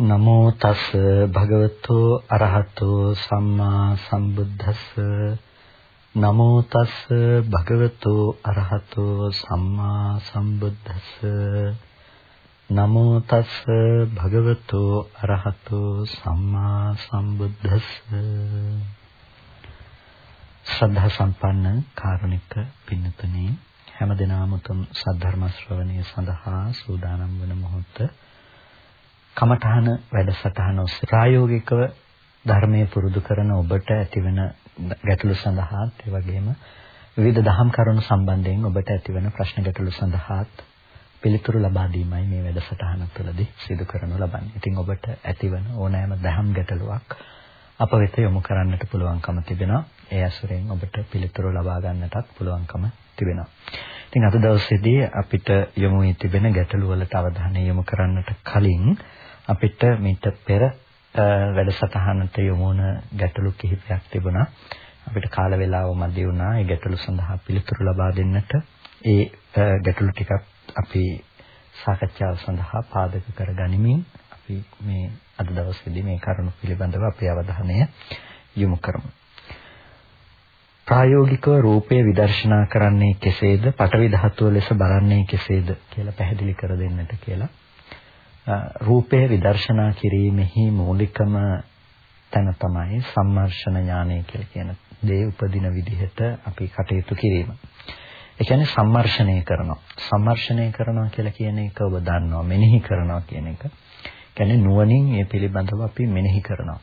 නමෝ තස් භගවතු අරහතෝ සම්මා සම්බුද්දස්ස. නමෝ තස් භගවතු අරහතෝ සම්මා සම්බුද්දස්ස. නමෝ තස් භගවතු අරහතෝ සම්මා සම්බුද්දස්ස. ශ්‍රද්ධා සම්පන්න කාරුණික පින්නතුනි හැම දිනම උතුම් සද්ධර්ම ශ්‍රවණය සඳහා සූදානම් වන මොහොතේ කමඨහන වැඩසටහන ඔස්සේ ප්‍රායෝගිකව ධර්මයේ පුරුදු කරන ඔබට ඇතිවන ගැටලු සඳහාත් ඒ වගේම විවිධ දහම් කරුණු සම්බන්ධයෙන් ඔබට ඇතිවන ප්‍රශ්න ගැටලු සඳහාත් පිළිතුරු ලබා දීමයි මේ වැඩසටහන තුළදී සිදු කරනු ලබන්නේ. ඉතින් ඔබට ඇතිවන ඕනෑම දහම් ගැටලුවක් අප වෙත යොමු කරන්නට පුළුවන්කම තිබෙනවා. ඒ ඇසුරෙන් ඔබට පිළිතුරු ලබා ගන්නටත් පුළුවන්කම තිබෙනවා. ඉතින් අද දවසේදී අපිට යොමු වී තිබෙන ගැටලු වලට අවධානය යොමු කරන්නට කලින් අපිට මීට පෙර වැඩසටහනට යොමු වුණ ගැටලු කිහිපයක් තිබුණා. අපිට කාල වේලාව මදි වුණා. ඒ ගැටලු සඳහා පිළිතුරු ලබා දෙන්නට. ඒ ගැටලු ටිකක් අපි සාකච්ඡාව සඳහා පාදක කරගනිමින් අපි මේ අද දවසේදී මේ කරුණු පිළිබඳව අපේ අවධානය යොමු කරමු. ප්‍රායෝගිකව රූපය විදර්ශනා කරන්නේ කෙසේද? පටවි ධාතුව ලෙස බලන්නේ කෙසේද කියලා පැහැදිලි කර දෙන්නට කියලා රූපය විදර්ශනා කිරීමෙහි මූලිකම තැන තමයි සම්මර්ෂණ ඥානය කියලා කියන දේ උපදින විදිහට අපි කටයුතු කිරීම. ඒ කියන්නේ සම්මර්ෂණය කරනවා. සම්මර්ෂණය කරනවා කියලා කියන එක ඔබ දන්නවා. මෙනෙහි කරනවා කියන එක. කියන්නේ නුවණින් මේ පිළිබඳව අපි මෙනෙහි කරනවා.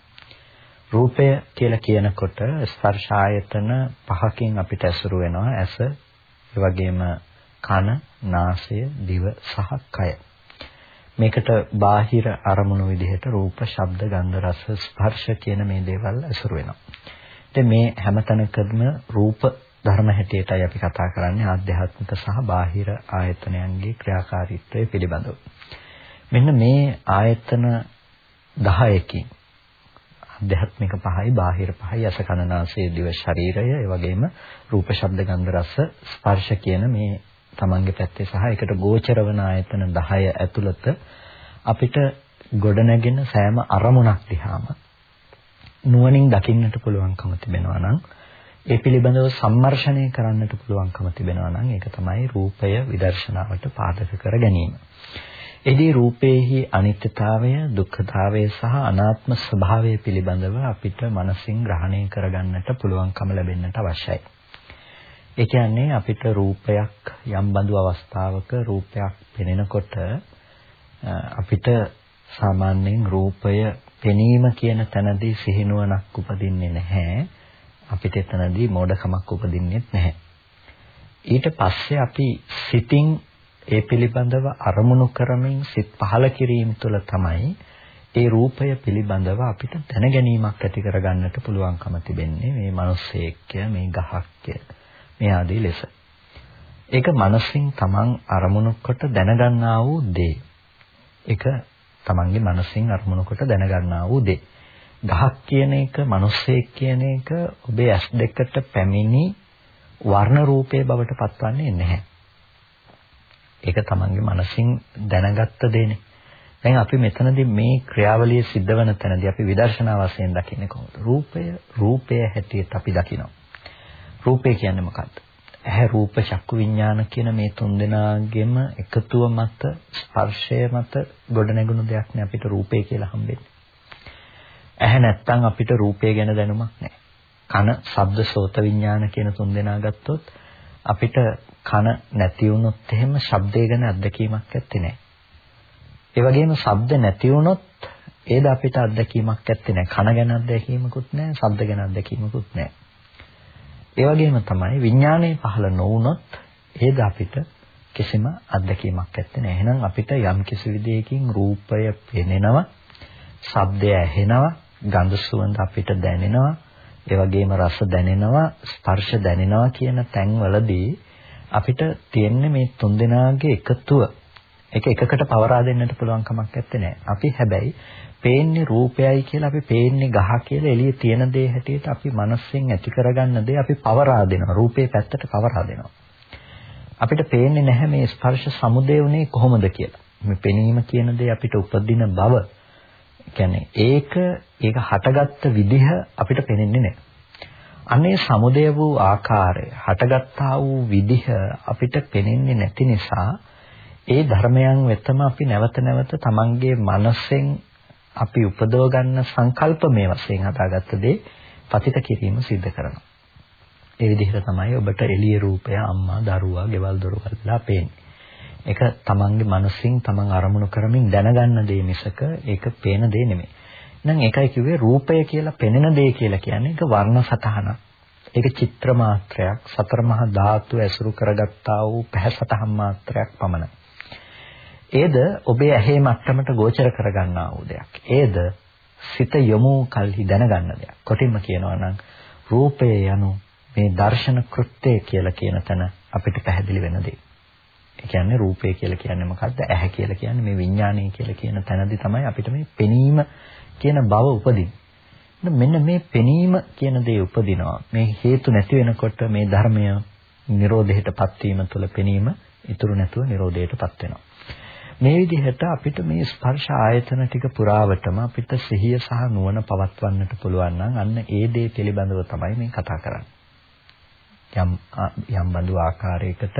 රූපය කියලා කියනකොට ස්පර්ශ ආයතන පහකින් අපිට ඇසුරු වෙනවා. ඇස, ඒ වගේම කන, නාසය, දිව සහ කය. මේකට බාහිර අරමුණු විදිහට රූප, ශබ්ද, ගන්ධ, රස, ස්පර්ශ කියන මේ දේවල් ඇසුරු වෙනවා. ඉතින් මේ හැමතැනකදම රූප ධර්ම හැටියටයි අපි කතා කරන්නේ ආධ්‍යාත්මික සහ බාහිර ආයතනයන්ගේ ක්‍රියාකාරීත්වය පිළිබඳව. මෙන්න මේ ආයතන 10කින් ආධ්‍යාත්මික පහයි බාහිර පහයි අස කනනාසය දිව ශරීරය ඒ වගේම රූප ශබ්ද ගන්ධ රස ස්පර්ශ කියන මේ තමන්ගේ පැත්තේ සහ ඒකට ගෝචර වන ආයතන 10 ඇතුළත අපිට ගොඩනැගෙන සෑම අරමුණක් දිහාම නුවණින් දකින්නට පුළුවන්කම තිබෙනවා නම් ඒ පිළිබඳව සම්මර්ෂණය කරන්නට පුළුවන්කම තිබෙනවා නම් ඒක තමයි රූපය විදර්ශනාවට පාදක කර ගැනීම. එදී රූපේහි අනිත්‍යතාවය, දුක්ඛතාවය සහ අනාත්ම ස්වභාවය පිළිබඳව අපිට මනසින් ග්‍රහණය කරගන්නට පුළුවන්කම ලැබෙන්නට අවශ්‍යයි. ඒ කියන්නේ අපිට රූපයක් යම් බඳු අවස්ථාවක රූපයක් පෙනෙනකොට අපිට සාමාන්‍යයෙන් රූපය පෙනීම කියන තැනදී සිහිනුවණක් උපදින්නේ නැහැ. අපිට එතනදී මෝඩකමක් උපදින්නේ නැහැ. ඊට පස්සේ අපි සිතින් ඒ පිළිබඳව අරමුණු කරමින් සිත් පහල කිරීම තුළ තමයි ඒ රූපය පිළිබඳව අපිට දැනගැනීමක් ඇති කරගන්නට පුළුවන්කම තිබෙන්නේ මේ මිනිස්සෙක්ය මේ ගහක්ය මේ ආදී ලෙස. ඒක මනසින් තමන් අරමුණු කොට දැනගන්නා වූ දේ. ඒක තමන්ගේ මනසින් අරමුණු කොට දැනගන්නා වූ දේ. ගහක් කියන එක, මිනිස්සෙක් කියන එක ඔබේ ඇස් දෙකට පැමිණි වර්ණ රූපයේ බවට පත්වන්නේ නැහැ. ඒක තමන්ගේ මනසින් දැනගත්ත දෙන්නේ. දැන් අපි මෙතනදී මේ ක්‍රියාවලිය සිද්ධ වෙන තැනදී අපි විදර්ශනා වශයෙන් දකින්නේ කොහොමද? රූපය රූපය හැටියට අපි දකිනවා. රූපය කියන්නේ මොකක්ද? ඇහැ රූප චක්කු විඥාන කියන මේ තුන් දෙනාගෙම එකතුව මත ස්පර්ශය මත ගොඩනැගුණු දෙයක් නේ අපිට රූපය කියලා හම්බෙන්නේ. ඇහැ නැත්තම් අපිට රූපය ගැන දැනුමක් නැහැ. කන, ශබ්ද, සෝත විඥාන කියන තුන් දෙනා ගත්තොත් අපිට කන නැති වුණොත් එහෙම ශබ්දය ගැන අත්දැකීමක් ඇත්තේ නැහැ. ඒ වගේම ශබ්ද නැති වුණොත් ඒද අපිට අත්දැකීමක් ඇත්තේ නැහැ. කන ගැන අත්දැකීමකුත් නැහැ, ශබ්ද ගැන අත්දැකීමකුත් නැහැ. ඒ වගේම තමයි විඥානයේ පහළ නොවුනොත් ඒද අපිට කිසිම අත්දැකීමක් නැත්තේ නෑ. එහෙනම් අපිට යම් කිසි විදියකින් රූපය පෙනෙනවා, ශබ්දය ඇහෙනවා, ගඳ සුවඳ අපිට දැනෙනවා, ඒ වගේම රස දැනෙනවා, ස්පර්ශ දැනෙනවා කියන තැන්වලදී අපිට තියෙන්නේ මේ තුන්දෙනාගේ එකතුව. ඒක එකකට පවරා දෙන්නට පුළුවන් කමක් නැත්තේ. අපි හැබැයි පේන්නේ රූපයයි කියලා අපි පේන්නේ ගහ කියලා එළියේ තියෙන දේ හැටියට අපි මනසෙන් ඇති කරගන්න දේ අපි පවරා දෙනවා. රූපේ පැත්තට පවරා දෙනවා. අපිට පේන්නේ නැහැ මේ ස්පර්ශ සමුදේ උනේ කොහොමද කියලා. මේ පෙනීම කියන දේ අපිට උපදින බව. කියන්නේ ඒක ඒක හටගත්ත විදිහ අපිට පේන්නේ නැහැ. අනේ සමුදය වූ ආකාරය හටගත්තා වූ විදිහ අපිට පේන්නේ නැති නිසා ඒ ධර්මයන් වෙතම අපි නැවත නැවත තමන්ගේ මනසෙන් අපි උපදව ගන්න සංකල්ප මේ වශයෙන් හදාගත්ත දේ පතිත කිරීම සිද්ධ කරනවා. ඒ විදිහට තමයි ඔබට එළිය රූපය අම්මා දරුවා ගෙවල් දොරවල් ලා පේන්නේ. ඒක තමන්ගේ මනසින් තමන් අරමුණු කරමින් දැනගන්න දේ මිසක ඒක පේන දේ නෙමෙයි. එහෙනම් ඒකයි කිව්වේ රූපය කියලා පෙනෙන දේ කියලා කියන්නේ ඒක වර්ණ සතහනක්. ඒක චිත්‍ර මාත්‍රයක් සතර මහා ධාතු ඇසුරු කරගත්තා වූ පැහැසතහන් මාත්‍රයක් පමණයි. ඒද ඔබේ ඇහි මට්ටමට ගෝචර කරගන්නා වූ දෙයක්. ඒද සිත යොමු කල්හි දැනගන්න දෙයක්. කොටින්ම කියනවා නම් රූපය යනු මේ දර්ශන කෘත්‍යය කියලා කියන තැන අපිට පැහැදිලි වෙන දේ. ඒ කියන්නේ රූපය කියලා කියන්නේ මොකද්ද? ඇහැ කියලා කියන්නේ මේ විඥානය කියලා කියන තැනදී තමයි අපිට මේ පෙනීම කියන බව උපදින්නේ. මෙන්න මේ පෙනීම කියන දේ උපදිනවා. මේ හේතු නැති වෙනකොට මේ ධර්මය නිරෝධයටපත් වීම තුළ පෙනීම ඉතුරු නැතුව නිරෝධයටපත් වෙනවා. මේ විදිහට අපිට මේ ස්පර්ශ ආයතන ටික පුරාවටම අපිට සිහිය සහ නුවණ පවත්වන්නට පුළුවන් නම් අන්න ඒ දේ පිළිබඳව තමයි මේ කතා කරන්නේ. යම් යම් බඳු ආකාරයකට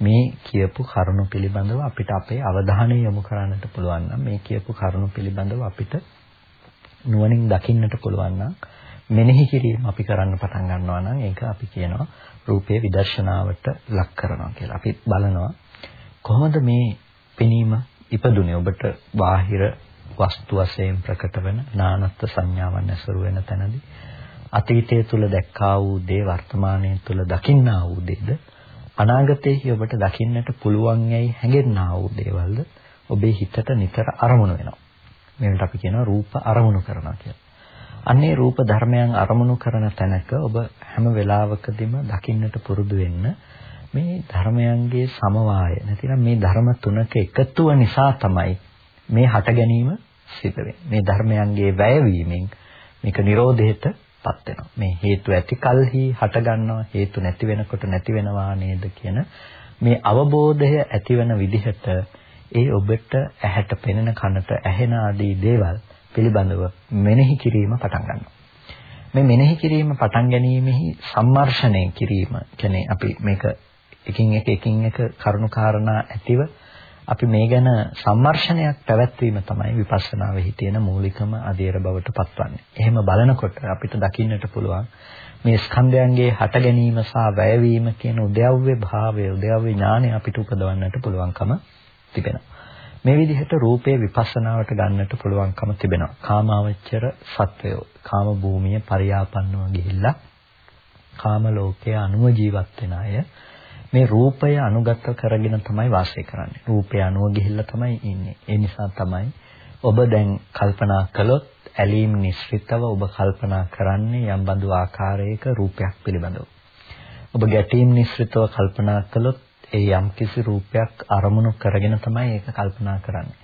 මේ කියපු කරුණු පිළිබඳව අපිට අපේ අවධානය යොමු කරන්නට පුළුවන් නම් මේ කියපු කරුණු පිළිබඳව අපිට නුවණින් දකින්නට පුළුවන් නම් මෙනෙහි කිරීම අපි කරන්න පටන් ගන්නවා නම් ඒක අපි කියනවා රූපේ විදර්ශනාවට ලක් කරනවා කියලා. අපි බලනවා කොහොමද මේ පෙනීම ඉපදුනේ ඔබට බාහිර වස්තු වශයෙන් ප්‍රකට වෙන නානත්ත් සංඥාවන් ඇසුරු වෙන තැනදී අතීතයේ තුල දැක්කා වූ දේ වර්තමානයේ තුල දකින්නා වූ දේද අනාගතයේ ඔබට දකින්නට පුළුවන් යයි හැඟෙන්නා වූ දේවල්ද ඔබේ හිතට නිතර අරමුණු වෙනවා. මේකට අපි කියනවා රූප අරමුණු කරනවා කියලා. අන්නේ රූප ධර්මයන් අරමුණු කරන තැනක ඔබ හැම වෙලාවකදීම දකින්නට පුරුදු වෙන්න මේ ධර්මයන්ගේ සමவாய නැතිනම් මේ ධර්ම තුනක එකතුව නිසා තමයි මේ හට ගැනීම සිද්ධ වෙන්නේ. මේ ධර්මයන්ගේ වැයවීමෙන් මේක Nirodheට පත් වෙනවා. මේ හේතු ඇති කලෙහි හට ගන්නවා හේතු නැති වෙනකොට නැති වෙනවා නේද කියන මේ අවබෝධය ඇතිවන විදිහට ඒ ඔබට ඇහැට පෙනෙන කනට ඇහෙන ආදී දේවල් පිළිබඳව මෙනෙහි කිරීම පටන් ගන්නවා. මේ මෙනෙහි කිරීම පටන් ගැනීමෙහි සම්මර්ෂණය කිරීම කියන්නේ අපි මේක එකින් එක එකින් එක කරුණු කාරණා ඇතිව අපි මේ ගැන සම්මර්ෂණයක් පැවැත්වීම තමයි විපස්සනාවේ තියෙන මූලිකම අධීර බවට පත්වන්නේ. එහෙම බලනකොට අපිට දකින්නට පුළුවන් මේ ස්කන්ධයන්ගේ හට ගැනීම සහ වැයවීම කියන උද්‍යව්‍ය භාවය, උද්‍යව්‍ය ඥානය අපිට උපදවන්නට පුළුවන්කම තිබෙනවා. මේ විදිහට රූපේ විපස්සනාවට ගන්නට පුළුවන්කම තිබෙනවා. කාමාවචර සත්වයෝ කාම භූමිය පරියාපන්නව ගිහිල්ලා කාම ලෝකයේ අනුව ජීවත් වෙන අය මේ රූපය අනුගත කරගෙන තමයි වාසය කරන්නේ. රූපය අනුව ගිහිල්ලා තමයි ඉන්නේ. ඒ නිසා තමයි ඔබ දැන් කල්පනා කළොත් ඇලීම් නිස්ෘතව ඔබ කල්පනා කරන්නේ යම් බඳු ආකාරයක රූපයක් පිළිබඳව. ඔබ ගැටීම් නිස්ෘතව කල්පනා කළොත් ඒ යම් කිසි රූපයක් අරමුණු කරගෙන තමයි ඒක කල්පනා කරන්නේ.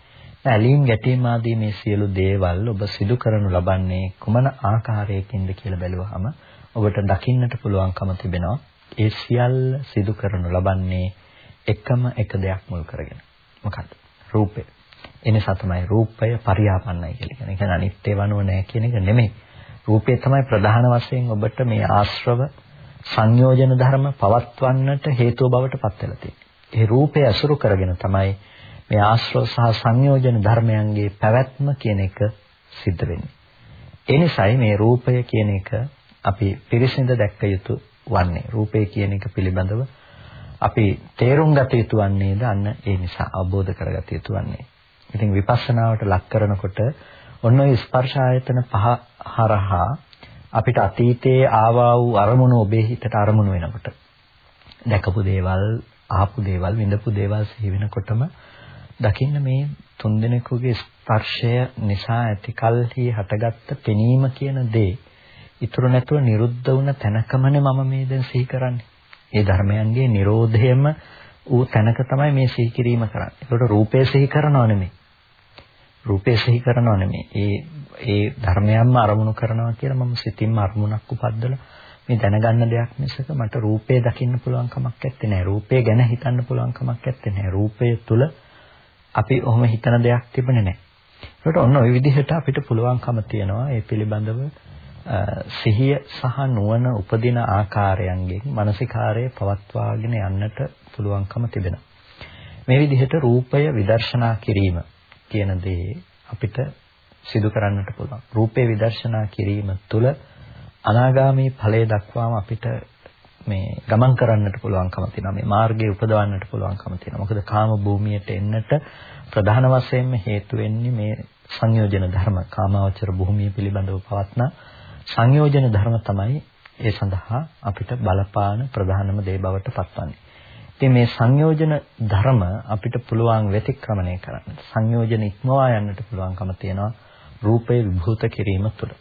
ඇලීම් ගැටීම් ආදී මේ සියලු දේවල් ඔබ සිදු කරනු ලබන්නේ කුමන ආකාරයකින්ද කියලා බැලුවහම ඔබට දකින්නට පුළුවන්කම තිබෙනවා ඒ සියල්ල සිදු කරනු ලබන්නේ එකම එක දෙයක් මුල් කරගෙන. මොකක්ද? රූපය. එනිසා තමයි රූපය පරියාපන්නයි කියලා කියන්නේ. ඒ කියන්නේ අනිත්‍ය වනුව නැහැ කියන එක නෙමෙයි. රූපය තමයි ප්‍රධාන වශයෙන් ඔබට මේ ආශ්‍රව සංයෝජන ධර්ම පවත්වන්නට හේතුව බවට පත් වෙලා තියෙන්නේ. ඒ රූපය අසුරු කරගෙන තමයි මේ ආශ්‍රව සහ සංයෝජන ධර්මයන්ගේ පැවැත්ම කියන එක සිද්ධ වෙන්නේ. ඒ නිසායි මේ රූපය කියන එක අපි පිරිසිඳ දැක්ක යුතු වන්නේ. රූපය කියන එක පිළිබඳව අපි තේරුම් ගත යුතු වන්නේද අන්න ඒ නිසා අවබෝධ කරගත යුතු වන්නේ. ඉතින් විපස්සනාවට ලක් කරනකොට ඔන්න ඔය ස්පර්ශ ආයතන පහ හරහා අපිට අතීතයේ ආවා වූ අරමුණු ඔබේ හිතට අරමුණු වෙනකොට දැකපු දේවල්, ආපු දේවල්, විඳපු දේවල් සිහි වෙනකොටම දකින්න මේ තුන්දෙනෙකුගේ ස්පර්ශය නිසා ඇතිකල්හි හටගත්ත පෙනීම කියන දේ ඉතුරු නැතුව නිරුද්ධ වුණ තැනකමනේ මම මේ දැන් සිහි කරන්නේ. ඒ ධර්මයන්ගේ Nirodhayම ඌ තැනක තමයි මේ සිහි කිරීම කරන්නේ. ඒකට රූපය සිහි කරනව නෙමෙයි. රූපය සිහි කරනව නෙමෙයි. ඒ ඒ ධර්මයන්ම අරමුණු කරනවා කියලා මම සිතින්ම අරමුණක් උපද්දලා මේ දැනගන්න දෙයක් මිසක මට රූපය දකින්න පුළුවන් කමක් නැත්තේ නෑ. රූපය ගැන හිතන්න පුළුවන් කමක් නැත්තේ නෑ. රූපය තුල අපි ඔහොම හිතන දෙයක් තිබුණේ නෑ. ඒකට ඔන්න ওই විදිහට අපිට පුළුවන්කම තියෙනවා මේ පිළිබඳව සිහිය සහ නුවණ උපදින ආකාරයන්ගෙන් මානසිකාරයේ පවත්වාගෙන යන්නට පුළුවන්කම තිබෙනවා. මේ විදිහට රූපය විදර්ශනා කිරීම කියන දේ අපිට සිදු කරන්නට පුළුවන්. රූපේ විදර්ශනා කිරීම තුළ අනාගාමී ඵලය දක්වාම අපිට මේ ගමන් කරන්නට පුළුවන්කම තියෙනවා. මේ මාර්ගයේ උපදවන්නට පුළුවන්කම තියෙනවා. මොකද කාම භූමියට එන්නට ප්‍රධාන වශයෙන්ම හේතු වෙන්නේ මේ සංයෝජන ධර්ම කාමාවචර භූමිය පිළිබඳව පවත්න සංයෝජන ධර්ම තමයි ඒ සඳහා අපිට බලපාන ප්‍රධානම දේ බවට පත්වන්නේ. ඉතින් මේ සංයෝජන ධර්ම අපිට පුළුවන් වෙතික්‍රමණය කරන්න. සංයෝජන ඉක්මවා යන්නට පුළුවන්කම තියෙනවා රූපේ විභූත කිරීම තුළ.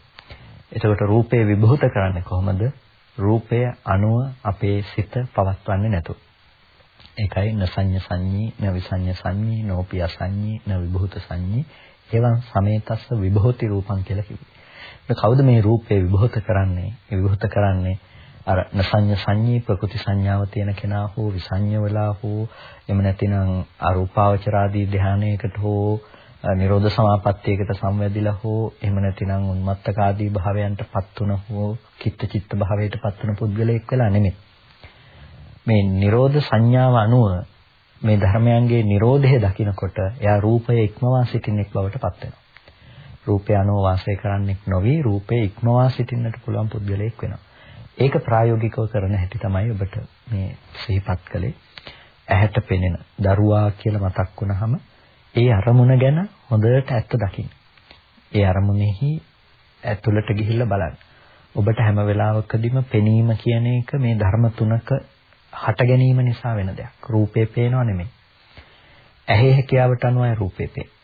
එතකොට රූපේ විභූත කරන්නේ කොහොමද? රූපය අනුව අපේ සිත පවත්වන්නේ නැතුව. ඒකයි නසඤ්ඤ සංඤී, නවිසඤ්ඤ සංඤී, නෝපිය සංඤී, නවිභූත සංඤී, එවං සමේතස්ස විභූති රූපං කියලා කිව්වේ. කවුද මේ රූපේ විභූත කරන්නේ? විභූත කරන්නේ අර නසඤ්ඤ සංඤී ප්‍රකෘති සංඥාව තියෙන කෙනා හෝ විසඤ්ඤ වෙලා හෝ එහෙම නැතිනම් අරූපාවචරාදී ධානයකට හෝ නිරෝධ සමාපත්තියකට සම්වැදිලා හෝ එහෙම නැතිනම් උන්මත්තක ආදී භාවයන්ටපත් වුණ හෝ කිත්ත චිත්ත භාවයටපත් වුණ පුද්ගලයෙක් වෙලා නෙමෙයි. මේ නිරෝධ සංඥාව අනුව මේ ධර්මයන්ගේ Nirodhe දකිනකොට එයා රූපය ඉක්මවා සිටින්නෙක් බවට පත් වෙනවා. රූපය අනුව වාසය කරන්නෙක් නොවි රූපේ ඉක්මවා සිටින්නට පුළුවන් පුද්ගලයෙක් වෙනවා. ඒක ප්‍රායෝගිකව කරන හැටි තමයි ඔබට මේ සිහිපත් කළේ. ඇහැට පෙනෙන දරුවා කියලා මතක් වුනහම ඒ අරමුණ ගැන හොඳට ඇත්ත දකින්න. ඒ අරමුණෙහි ඇතුළට ගිහිල්ලා බලන්න. ඔබට හැම වෙලාවකදීම පෙනීම කියන එක මේ ධර්ම තුනක හට ගැනීම නිසා වෙන දෙයක්. රූපේ පේනව නෙමෙයි. ඇහි හැකියාවට අනුවයි රූපේ පේන්නේ.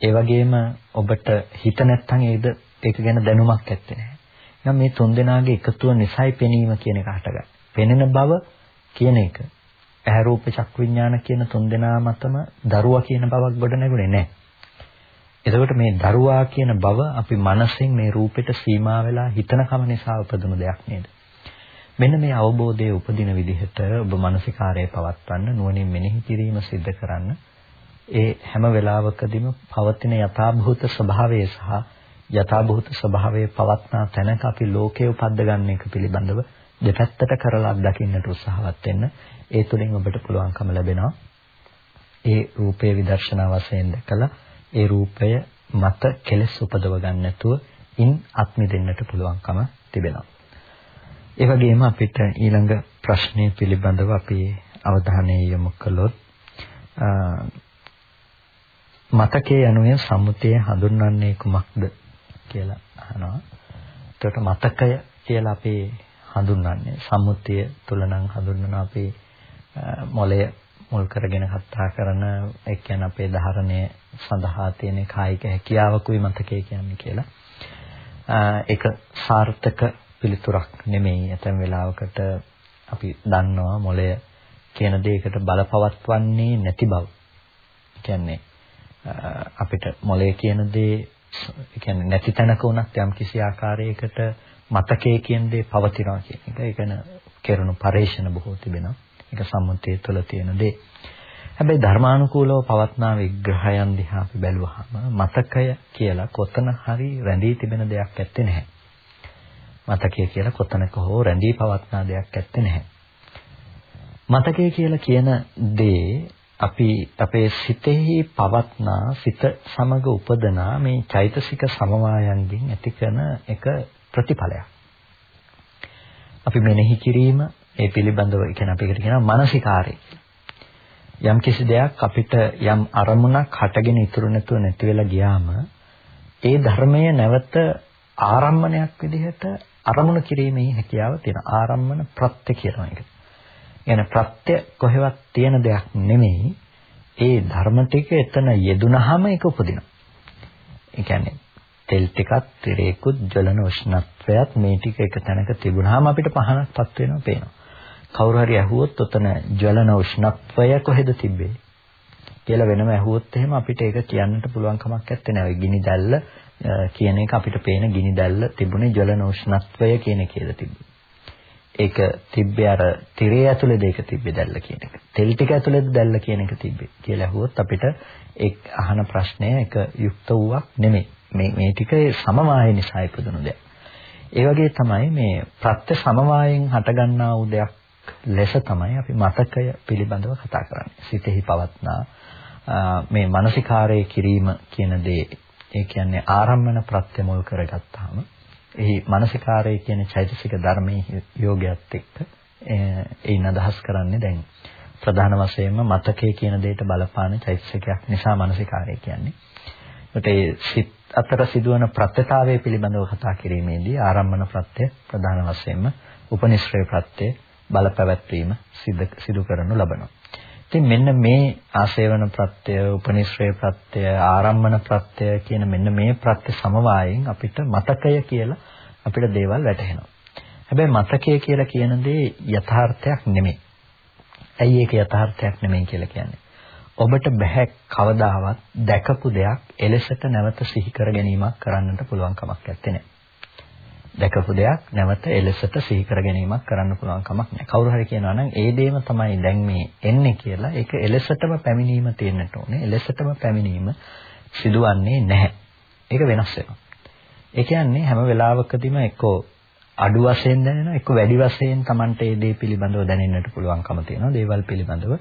ඒ වගේම ඔබට හිත නැත්තම් ඒද ඒක ගැන දැනුමක් ඇත්තේ නැහැ. එහෙනම් මේ තුන් දෙනාගේ එකතුව නිසයි පෙනීම කියන එක හටගන්නේ. පෙනෙන බව කියන එක ඇහැ රූප චක් විඥාන කියන තුන් දෙනා මතම දරුවා කියන බවක් ගොඩ නැගුණේ නැහැ. එතකොට මේ දරුවා කියන බව අපි මනසෙන් මේ රූපෙට සීමා වෙලා හිතනකම නිසා උපදින දෙයක් නේද? මෙන්න මේ අවබෝධයේ උපදින විදිහට ඔබ මානසිකාරයේ පවත්වන්න නුවණින් මෙනෙහි කිරීම සිද්ධ කරන්න ඒ හැම වෙලාවකදීම පවතින යථාභූත ස්වභාවය සහ යථාභූත ස්වභාවයේ පවත්නා තැනක අපි ලෝකයේ උපද්ද ගන්න එක පිළිබඳව දෙපැත්තට කරලා අත්දකින්නට උත්සාහවත් වෙන්න ඒ තුලින් ඔබට පුළුවන්කම ලැබෙනවා. ඒ රූපයේ විදර්ශනා වශයෙන් දැකලා ඒ රූපය මත කෙලස් උපදව ගන්න නැතුව ඉන් අත්මි දෙන්නට පුළුවන්කම තිබෙනවා. ඒ වගේම අපිට ඊළඟ ප්‍රශ්නය පිළිබඳව අපි අවධානය යොමු කළොත් මතකයේ යනුවෙන් සම්මුතිය හඳුන්වන්නේ කුමක්ද කියලා අහනවා. එතකොට මතකය කියලා අපි හඳුන්වන්නේ සම්මුතිය තුල නම් හඳුන්වන අපි මොළය මුල් කරගෙන කතා කරන ඒ කියන්නේ අපේ ධාරණය සඳහා තියෙන කායික හැකියාවකුයි මතකය කියන්නේ කියලා. ඒක සාර්ථක පිළිතුරක් නෙමෙයි. ඇතැම් වෙලාවකට අපි දන්නවා මොළය කියන දෙයකට බලපවත්වන්නේ නැති බව. කියන්නේ අපිට මොළය කියන දේ කියන්නේ නැති තැනක වුණත් යම් කිසි ආකාරයකට මතකයේ කියන දේ පවතිනවා කියන එක. ඒක න කෙරුණු පරේෂණ බොහෝ තිබෙනවා. ඒක සම්මුතිය තුළ තියෙන දේ. හැබැයි ධර්මානුකූලව පවත්නා විග්‍රහයන් දිහා අපි බැලුවහම මතකය කියලා කොතන හරි රැඳී තිබෙන දෙයක් ඇත්තේ නැහැ. මතකය කියලා කොතනක හෝ රැඳී පවත්නා දෙයක් ඇත්තේ නැහැ. මතකය කියලා කියන දේ අපි අපේ සිතෙහි පවත්නා සිත සමග උපදනා මේ චෛතසික සමவாயයන්ගෙන් ඇති කරන එක ප්‍රතිඵලයක්. අපි මෙනෙහි කිරීම ඒ පිළිබඳව කියන අපි එකට කියනවා මානසිකාරය. යම් කිසි දෙයක් අපිට යම් අරමුණක් හටගෙන ඉතුරු නැතුව නැති වෙලා ගියාම ඒ ධර්මය නැවත ආරම්මණයක් විදිහට අරමුණු කිරීමේ හැකියාව තියෙන ආරම්මන ප්‍රත්‍ය කියන එක. කියන ප්‍රත්‍ය කොහෙවත් තියෙන දෙයක් නෙමෙයි. ඒ ධර්ම ටික එතන යෙදුනහම ඒක උපදිනවා. ඒ කියන්නේ තෙල් ටිකක්, තිරේකුත්, ජලන උෂ්ණත්වයත් මේ ටික එක තැනක තිබුණාම අපිට පහනක්පත් වෙනවා පේනවා. කවුරු හරි ඇහුවොත් ඔතන ජලන උෂ්ණත්වය කොහෙද තිබෙන්නේ? කියලා වෙනම ඇහුවොත් එහෙම අපිට ඒක කියන්නට පුළුවන් කමක් නැත්තේ නෑ. ගිනි දැල්ල කියන එක අපිට පේන ගිනි දැල්ල තිබුණේ ජලන උෂ්ණත්වය කියන එකේද තිබුණේ. ඒක තිබ්බේ අර tire ඇතුලේද ඒක තිබ්බේ දැල්ල කියන එක. තෙල් ටික ඇතුලේද දැල්ල කියන එක තිබ්බේ කියලා අහුවොත් අපිට ඒ අහන ප්‍රශ්නය එක යුක්ත වූවක් නෙමෙයි. මේ මේ ටිකේ සමவாய නිසා ඉපදුණු දෙයක්. ඒ වගේ තමයි මේ ප්‍රත්‍ය සමவாயෙන් හටගන්නා වූ දෙයක් ලෙස තමයි අපි මතකය පිළිබඳව කතා කරන්නේ. සිතෙහි පවත්නා මේ මානසිකාරයේ කිරීම කියන දේ ඒ කියන්නේ ආරම්මන ප්‍රත්‍ය මුල් කරගත්තාම එහි මානසිකාරය කියන චෛතසික ධර්මයේ යෝගයත් එක්ක එයින් අදහස් කරන්නේ දැන් ප්‍රධාන වශයෙන්ම මතකයේ කියන දෙයට බලපාන චෛතසිකයක් නිසා මානසිකාරය කියන්නේ. ඒකට ඒ සිත් අතර සිදුවන ප්‍රත්‍යතාවය පිළිබඳව කතා කිරීමේදී ආරම්මන ප්‍රත්‍ය ප්‍රධාන වශයෙන්ම උපනිශ්‍රේ ප්‍රත්‍ය බලපැවැත්වීම සිදු කරනු ලබනවා. ඉතින් මෙන්න මේ ආශේවන ප්‍රත්‍ය, උපනිශ්‍රේ ප්‍රත්‍ය, ආරම්මන ප්‍රත්‍ය කියන මෙන්න මේ ප්‍රත්‍ය සමவாயයෙන් අපිට මතකය කියලා අපිට දේවල් වැටහෙනවා. හැබැයි මතකය කියලා කියන දේ යථාර්ථයක් නෙමෙයි. ඇයි ඒක යථාර්ථයක් නෙමෙයි කියලා කියන්නේ? ඔබට බෑ කවදාවත් දැකපු දෙයක් එලෙසට නැවත සිහි කර ගැනීමක් කරන්නට පුළුවන් කමක් නැත්තේ. දැකපු දෙයක් නැවත එලෙසට සිහි කර ගැනීමක් කරන්න පුළුවන් කමක් නැහැ. කවුරු හරි කියනවා නම් ඒ දේම තමයි දැන් මේ එන්නේ කියලා ඒක එලෙසටම පැමිණීම තියෙන්නට ඕනේ. එලෙසටම පැමිණීම සිදුවන්නේ නැහැ. ඒක වෙනස් වෙනවා. ඒ කියන්නේ හැම වෙලාවකදීම එක්කෝ අඩු වශයෙන් දැනෙනවා එක්ක වැඩි වශයෙන් Tamante ඒ දේ පිළිබඳව දැනෙන්නට පුළුවන්කම තියෙනවා දේවල් පිළිබඳව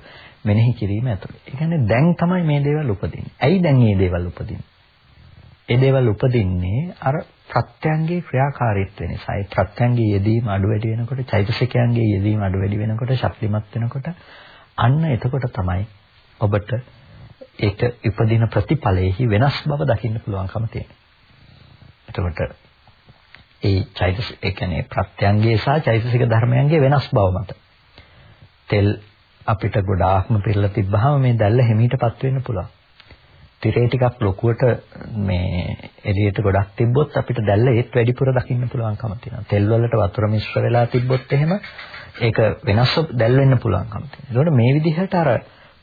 මෙනෙහි කිරීම ඇතුළේ. ඒ කියන්නේ දැන් තමයි මේ දේවල් උපදින්නේ. ඇයි දැන් මේ දේවල් උපදින්නේ? ඒ දේවල් උපදින්නේ අර ප්‍රත්‍යංගයේ ක්‍රියාකාරීත්වය නිසා. ඒ ප්‍රත්‍යංගයේ යෙදීම අඩු වැඩි වෙනකොට, චෛතසිකයන්ගේ යෙදීම අඩු වැඩි වෙනකොට, ශක්තිමත් වෙනකොට අන්න එතකොට තමයි ඔබට ඒක ඉපදින ප්‍රතිඵලයේහි වෙනස් බව දකින්න පුළුවන්කම තියෙන්නේ. එතකොට ඒ චෛතසික ඒ කියන්නේ ප්‍රත්‍යංගයේ සහ චෛතසික ධර්මයන්ගේ වෙනස් බව මත තෙල් අපිට ගොඩාක්ම පිරලා තිබ්බහම මේ දැල්ල හිමීටපත් වෙන්න පුළුවන්. තිරේ ටිකක් ලොකුවට මේ එළියට ගොඩක් තිබ්බොත් අපිට දැල්ල ඒත් වැඩිපුර දකින්න පුළුවන්කම තියෙනවා. තෙල් වලට වතුර මිශ්‍ර වෙලා තිබ්බොත් එහෙම ඒක වෙනස් දැල් වෙන්න පුළුවන්කම තියෙනවා. ඒකට මේ විදිහට අර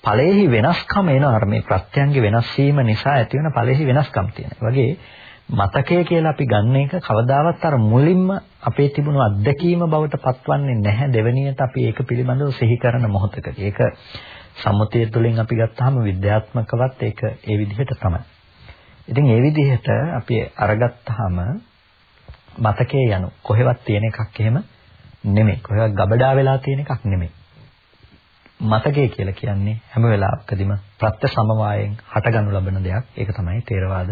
ඵලයේහි වෙනස්කම එනවා. අර මේ ප්‍රත්‍යංගේ වෙනස් වීම නිසා ඇති වෙන ඵලයේහි වෙනස්කම් තියෙනවා. වගේ මතකය කියලා අපි ගන්න එක කවදාවත් අර මුලින්ම අපේ තිබුණු අත්දැකීම බවට පත්වන්නේ නැහැ. දෙවෙනියට අපි ඒක පිළිබඳව සිහි කරන මොහොතකදී. ඒක සම්මුතිය තුළින් අපි ගත්තාම විද්‍යාත්මකවත් ඒක ඒ විදිහට තමයි. ඉතින් ඒ විදිහට අපි අරගත්තාම මතකයේ යනු කොහෙවත් තියෙන එකක් එහෙම නෙමෙයි. කොහෙවත් ගබඩා වෙලා තියෙන එකක් නෙමෙයි. මතකය කියලා කියන්නේ හැම වෙලාවකදීම ප්‍රත්‍ය සමவாயයෙන් හටගනු ලබන දෙයක්. ඒක තමයි තේරවාද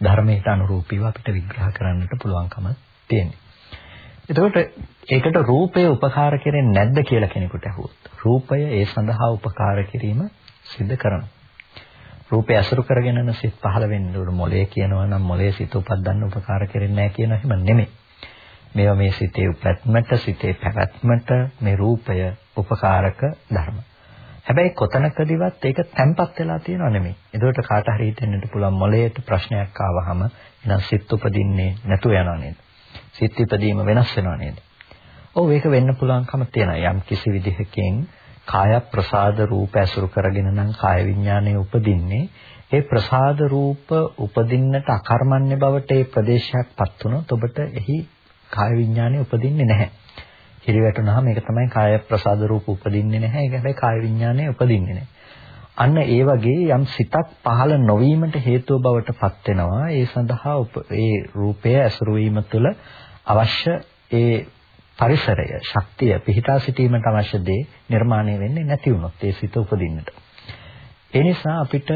ධර්මයට අනුරූපීව අපිට විග්‍රහ කරන්නට පුළුවන්කම තියෙන්නේ. එතකොට ඒකට රූපය උපකාර කරන්නේ නැද්ද කියලා කෙනෙකුට අහුවොත් රූපය ඒ සඳහා උපකාර කිරීම සිද්ධ කරනවා. රූපය අසුරු කරගෙනන සිත් පහළ වෙන්න උඩ මොලේ කියනවා නම් මොලේ සිත උපදින්න උපකාර කරන්නේ නැහැ කියන හැම නෙමෙයි. මේවා මේ සිතේ උපැත්මට සිතේ පැවැත්මට මේ රූපය උපකාරක ධර්ම. හැබැයි කොතනකදීවත් ඒක තැම්පත් වෙලා තියෙනව නෙමෙයි. ඒකට කාට හරි හිතෙන්නට පුළුවන් මොලේට ප්‍රශ්නයක් ආවහම එහෙනම් සිත් උපදින්නේ නැතුව යනවා නේද? සිත් ඉපදීම වෙනස් වෙනවා නේද? ඔව් ඒක වෙන්න පුළුවන්කම තියෙනවා. යම් කිසි විදිහකින් කාය ප්‍රසාද රූප ඇසුරු කරගෙන නම් කාය විඥානය උපදින්නේ. ඒ ප්‍රසාද රූප උපදින්නට අකර්මණ්‍ය බවට ඒ ප්‍රදේශයක්පත් වුණොත් ඔබට එහි කාය විඥානය උපදින්නේ නැහැ. හිරි වැටුනහම ඒක තමයි කාය ප්‍රසාද රූප උපදින්නේ නැහැ. ඒක හැබැයි කාය විඥානය උපදින්නේ නැහැ. අන්න ඒ වගේ යම් සිතක් පහළ නොවීමට හේතුව බවට පත් වෙනවා. ඒ සඳහා ඒ රූපය ඇසුරු වීම තුළ අවශ්‍ය ඒ පරිසරය, ශක්තිය පිහිටා සිටීමට අවශ්‍ය දේ නිර්මාණය වෙන්නේ නැති වුණොත් ඒ සිත උපදින්නට. ඒ නිසා අපිට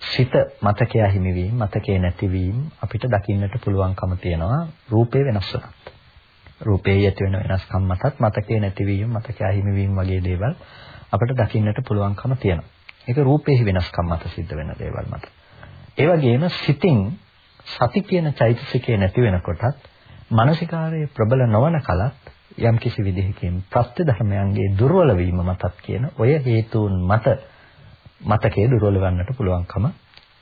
සිත මතකය හිමිවීම, මතකේ නැතිවීම අපිට දකින්නට පුළුවන්කම තියෙනවා රූපේ වෙනස් වුණත්. රූපේ ඇති වෙන වෙනස්කම් මතත් මතකේ නැතිවීම, මතකය හිමිවීම වගේ දේවල් අපිට දකින්නට පුළුවන්කම තියෙනවා. ඒක රූපේ වෙනස්කම් මත සිද්ධ වෙන දේවල් මත. ඒ වගේම සිතින් සති කියන චෛතසිකේ නැති වෙනකොටත් මානසිකාරයේ ප්‍රබල නොවන කලත් යම් කිසි විදිහකින් ප්‍රත්‍ය ධර්මයන්ගේ දුර්වල වීම මතත් කියන ඔය හේතුන් මත මතකයේ දුර්වල වන්නට පුළුවන්කම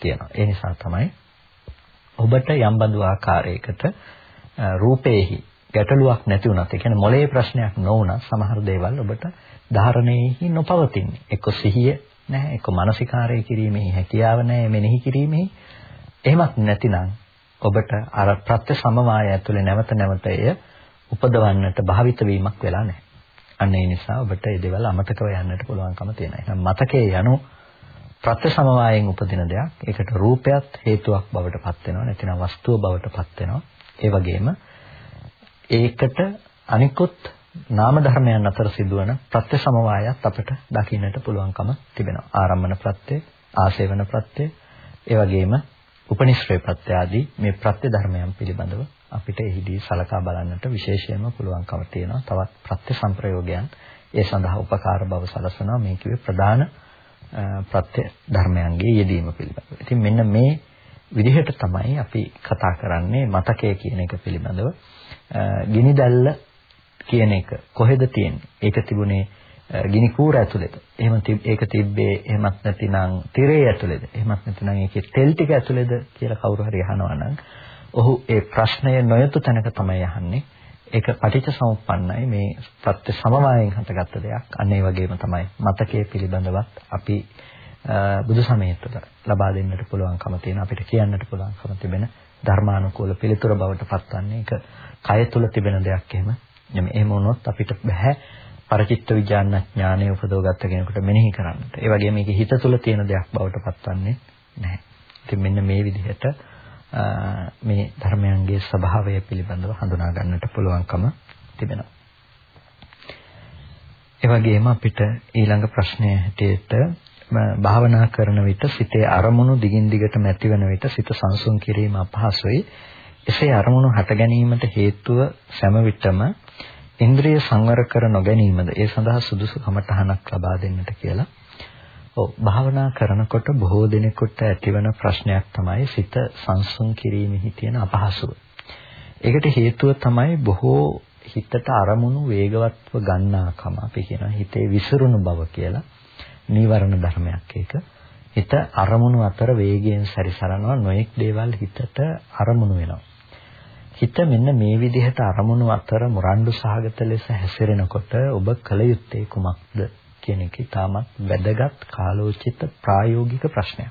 තියෙනවා. ඒ නිසා තමයි ඔබට යම් බඳු ආකාරයකට රූපේහි ගැටලුවක් නැති වුණත් ඒ කියන්නේ මොලේ ප්‍රශ්නයක් නොවුණත් සමහර දේවල් ඔබට ධාරණයෙහි නොපවතින්නේ. එක්ක සිහිය නැහැ, එක්ක මානසිකාරය කිරීමේ හැකියාව නැහැ, මෙනෙහි කිරීමේ එහෙමත් නැතිනම් ඔබට අර ප්‍රත්‍ය සමவாய ඇතුලේ නැවත නැවත එය උපදවන්නට භාවිත වීමක් වෙලා නැහැ. අන්න ඒ නිසා ඔබට මේ දේවල් අමතකව යන්නට පුළුවන්කම තියෙනවා. එහෙනම් මතකයේ යනු ප්‍රත්‍ය සමவாயයෙන් උපදින දෙයක්. ඒකට රූපයත් හේතුවක් බවට පත් වෙනවා. නැතිනම් වස්තුව බවට පත් වෙනවා. ඒ වගේම ඒකට අනිකුත් නාම ධර්මයන් අතර සිදුවන ප්‍රත්‍ය සමவாயත් අපට දකින්නට පුළුවන්කම තිබෙනවා. ආරම්මන ප්‍රත්‍ය, ආසේවන ප්‍රත්‍ය, ඒ වගේම උපනිශ්‍රේ ප්‍රත්‍ය ආදී මේ ප්‍රත්‍ය ධර්මයන් පිළිබඳව අපිට එහිදී සලකා බලන්නට විශේෂයෙන්ම පුළුවන්කම තියෙනවා. තවත් ප්‍රත්‍ය සංප්‍රයෝගයන් ඒ සඳහා උපකාර බව සලසනවා මේ කිව්වේ ප්‍රධාන ප්‍රත්‍ය ධර්මයන්ගේ යෙදීම පිළිබඳව. ඉතින් මෙන්න මේ විදිහට තමයි අපි කතා කරන්නේ මතකය කියන එක පිළිබඳව. ගිනි දැල්ල කියන එක කොහෙද තියෙන්නේ? ඒක තිබුණේ ගිනි කූර ඇතුළේද? එහෙම ඒක තිබ්බේ එහෙමත් නැතිනම් තිරේ ඇතුළේද? එහෙමත් නැතිනම් ඒකේ තෙල් ටික ඇතුළේද කියලා කවුරු හරි අහනවා නම් ඔහු ඒ ප්‍රශ්නය නොයතු තැනක තමයි අහන්නේ. ඒක පටිච්ච සමුප්පන්නයි මේ ප්‍රත්‍ය සමவாயයෙන් හටගත්ත දෙයක්. අන්න ඒ වගේම තමයි මතකයේ පිළිබඳවත් අපි බුදු සමය තුළ ලබා දෙන්නට පුළුවන්කම තියෙන අපිට කියන්නට පුළුවන්කම තිබෙන ධර්මානුකූල පිළිතුර බවට පත්වන්නේ ඒක කය තුළ තිබෙන දෙයක් එහෙම නෙමෙයි. එහෙම වුණොත් අපිට බෑ පරචිත්ත විඥාන ඥානය උපදවගත්ත කෙනෙකුට මෙනෙහි කරන්නට. ඒ වගේම මේක හිත තුළ තියෙන දෙයක් බවට පත්වන්නේ නැහැ. ඉතින් මෙන්න මේ විදිහට මේ ධර්මයන්ගේ ස්වභාවය පිළිබඳව හඳුනා ගන්නට පුළුවන්කම තිබෙනවා. ඒ වගේම අපිට ඊළඟ ප්‍රශ්නය හැටියට භාවනා කරන විට සිතේ අරමුණු දිගින් දිගටම ඇතිවන විට සිත සංසුන් කිරීම අපහසුයි. එසේ අරමුණු හට ගැනීමට හේතුව සෑම විටම ඉන්ද්‍රිය සංවර කර නොගැනීමද ඒ සඳහා සුදුසු කමටහනක් ලබා දෙන්නට කියලා. ඔව් භාවනා කරනකොට බොහෝ දිනෙකට ඇතිවන ප්‍රශ්නයක් තමයි සිත සංසුන් කිරීමෙහි තියෙන අපහසුව. ඒකට හේතුව තමයි බොහෝ හිතට අරමුණු වේගවත්ව ගන්නාකම අපි කියන හිතේ විසිරුණු බව කියලා. නීවරණ ධර්මයක් ඒක. හිත අරමුණු අතර වේගයෙන් සැරිසරනවා නොඑක් දේවල් හිතට අරමුණු වෙනවා. හිත මෙන්න මේ විදිහට අරමුණු අතර මුරණ්ඩු සහගත ලෙස හැසිරෙනකොට ඔබ කල යුත්තේ කුමක්ද කියන එක ඉතාමත් වැදගත් කාලෝචිත ප්‍රායෝගික ප්‍රශ්නයක්.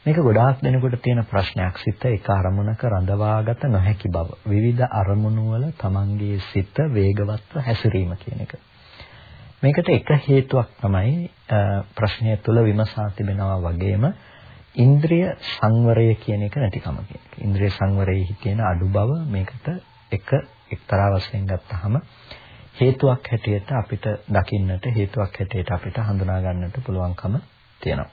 මේක ගොඩාක් දෙනෙකුට තියෙන ප්‍රශ්නයක් සිත එක අරමුණක රඳවාගත නොහැකි බව. විවිධ අරමුණු වල තමන්ගේ සිත වේගවත්ව හැසිරීම කියන එක. මේකට එක හේතුවක් තමයි ප්‍රශ්නය තුල විමසා තිබෙනවා වගේම ඉන්ද්‍රිය සංවරය කියන එක නැතිකම කියන එක. ඉන්ද්‍රිය සංවරයේ තියෙන අඩු බව මේකට එක එක්තරා වශයෙන් ගත්තාම හේතුවක් හැටියට අපිට දකින්නට හේතුවක් හැටියට අපිට හඳුනා ගන්නට පුළුවන්කම තියෙනවා.